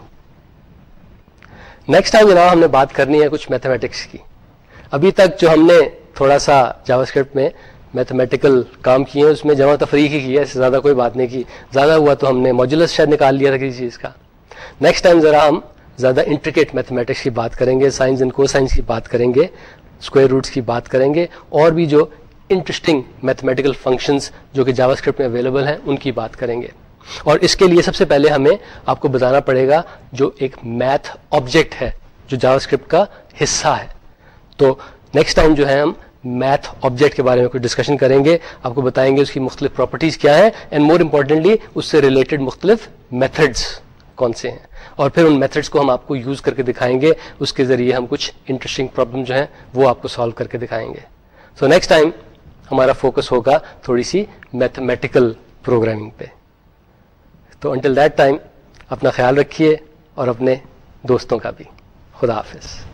next time جناب ہم نے بات کرنی ہے کچھ mathematics کی. ابھی تک جو ہم نے تھوڑا سا جاوا اسکرپٹ میں میتھمیٹیکل کام کیے ہیں، اس میں جمع تفریح ہی کی ہے، اس سے زیادہ کوئی بات نہیں کی. زیادہ ہوا تو ہم نے موجولس شاید نکال لیا تھا کسی چیز کا. نیکسٹ ٹائم ذرا ہم زیادہ انٹریکیٹ میتھمیٹکس کی بات کریں گے سائنس اینڈ کو سائنس کی بات کریں گے اسکوائر روٹس کی بات کریں گے، اور بھی جو انٹرسٹنگ میتھمیٹیکل فنکشنس جو کہ جاوا اسکرپٹ میں اویلیبل ہیں، ان کی بات کریں گے۔ اور اس کے لیے سب سے پہلے ہمیں آپ کو بتانا پڑے گا جو ایک میتھ آبجیکٹ ہے، جو جاوا اسکرپٹ کا حصہ ہے۔ تو نیکسٹ ٹائم جو ہے ہم میتھ آبجیکٹ کے بارے میں کچھ ڈسکشن کریں گے، آپ کو بتائیں گے اس کی مختلف پراپرٹیز کیا ہیں اینڈ مور امپورٹنٹلی اس سے ریلیٹڈ مختلف میتھڈس کون سے ہیں۔ اور پھر ان میتھڈس کو ہم آپ کو یوز کر کے دکھائیں گے، اس کے ذریعے ہم کچھ انٹرسٹنگ پرابلم جو ہیں وہ آپ کو سالو کر کے دکھائیں گے۔ سو نیکسٹ ٹائم ہمارا فوکس ہوگا تھوڑی سی میتھمیٹیکل پروگرامنگ پہ۔ تو انٹل دیٹ ٹائم اپنا خیال رکھیے اور اپنے دوستوں کا بھی۔ خدا حافظ۔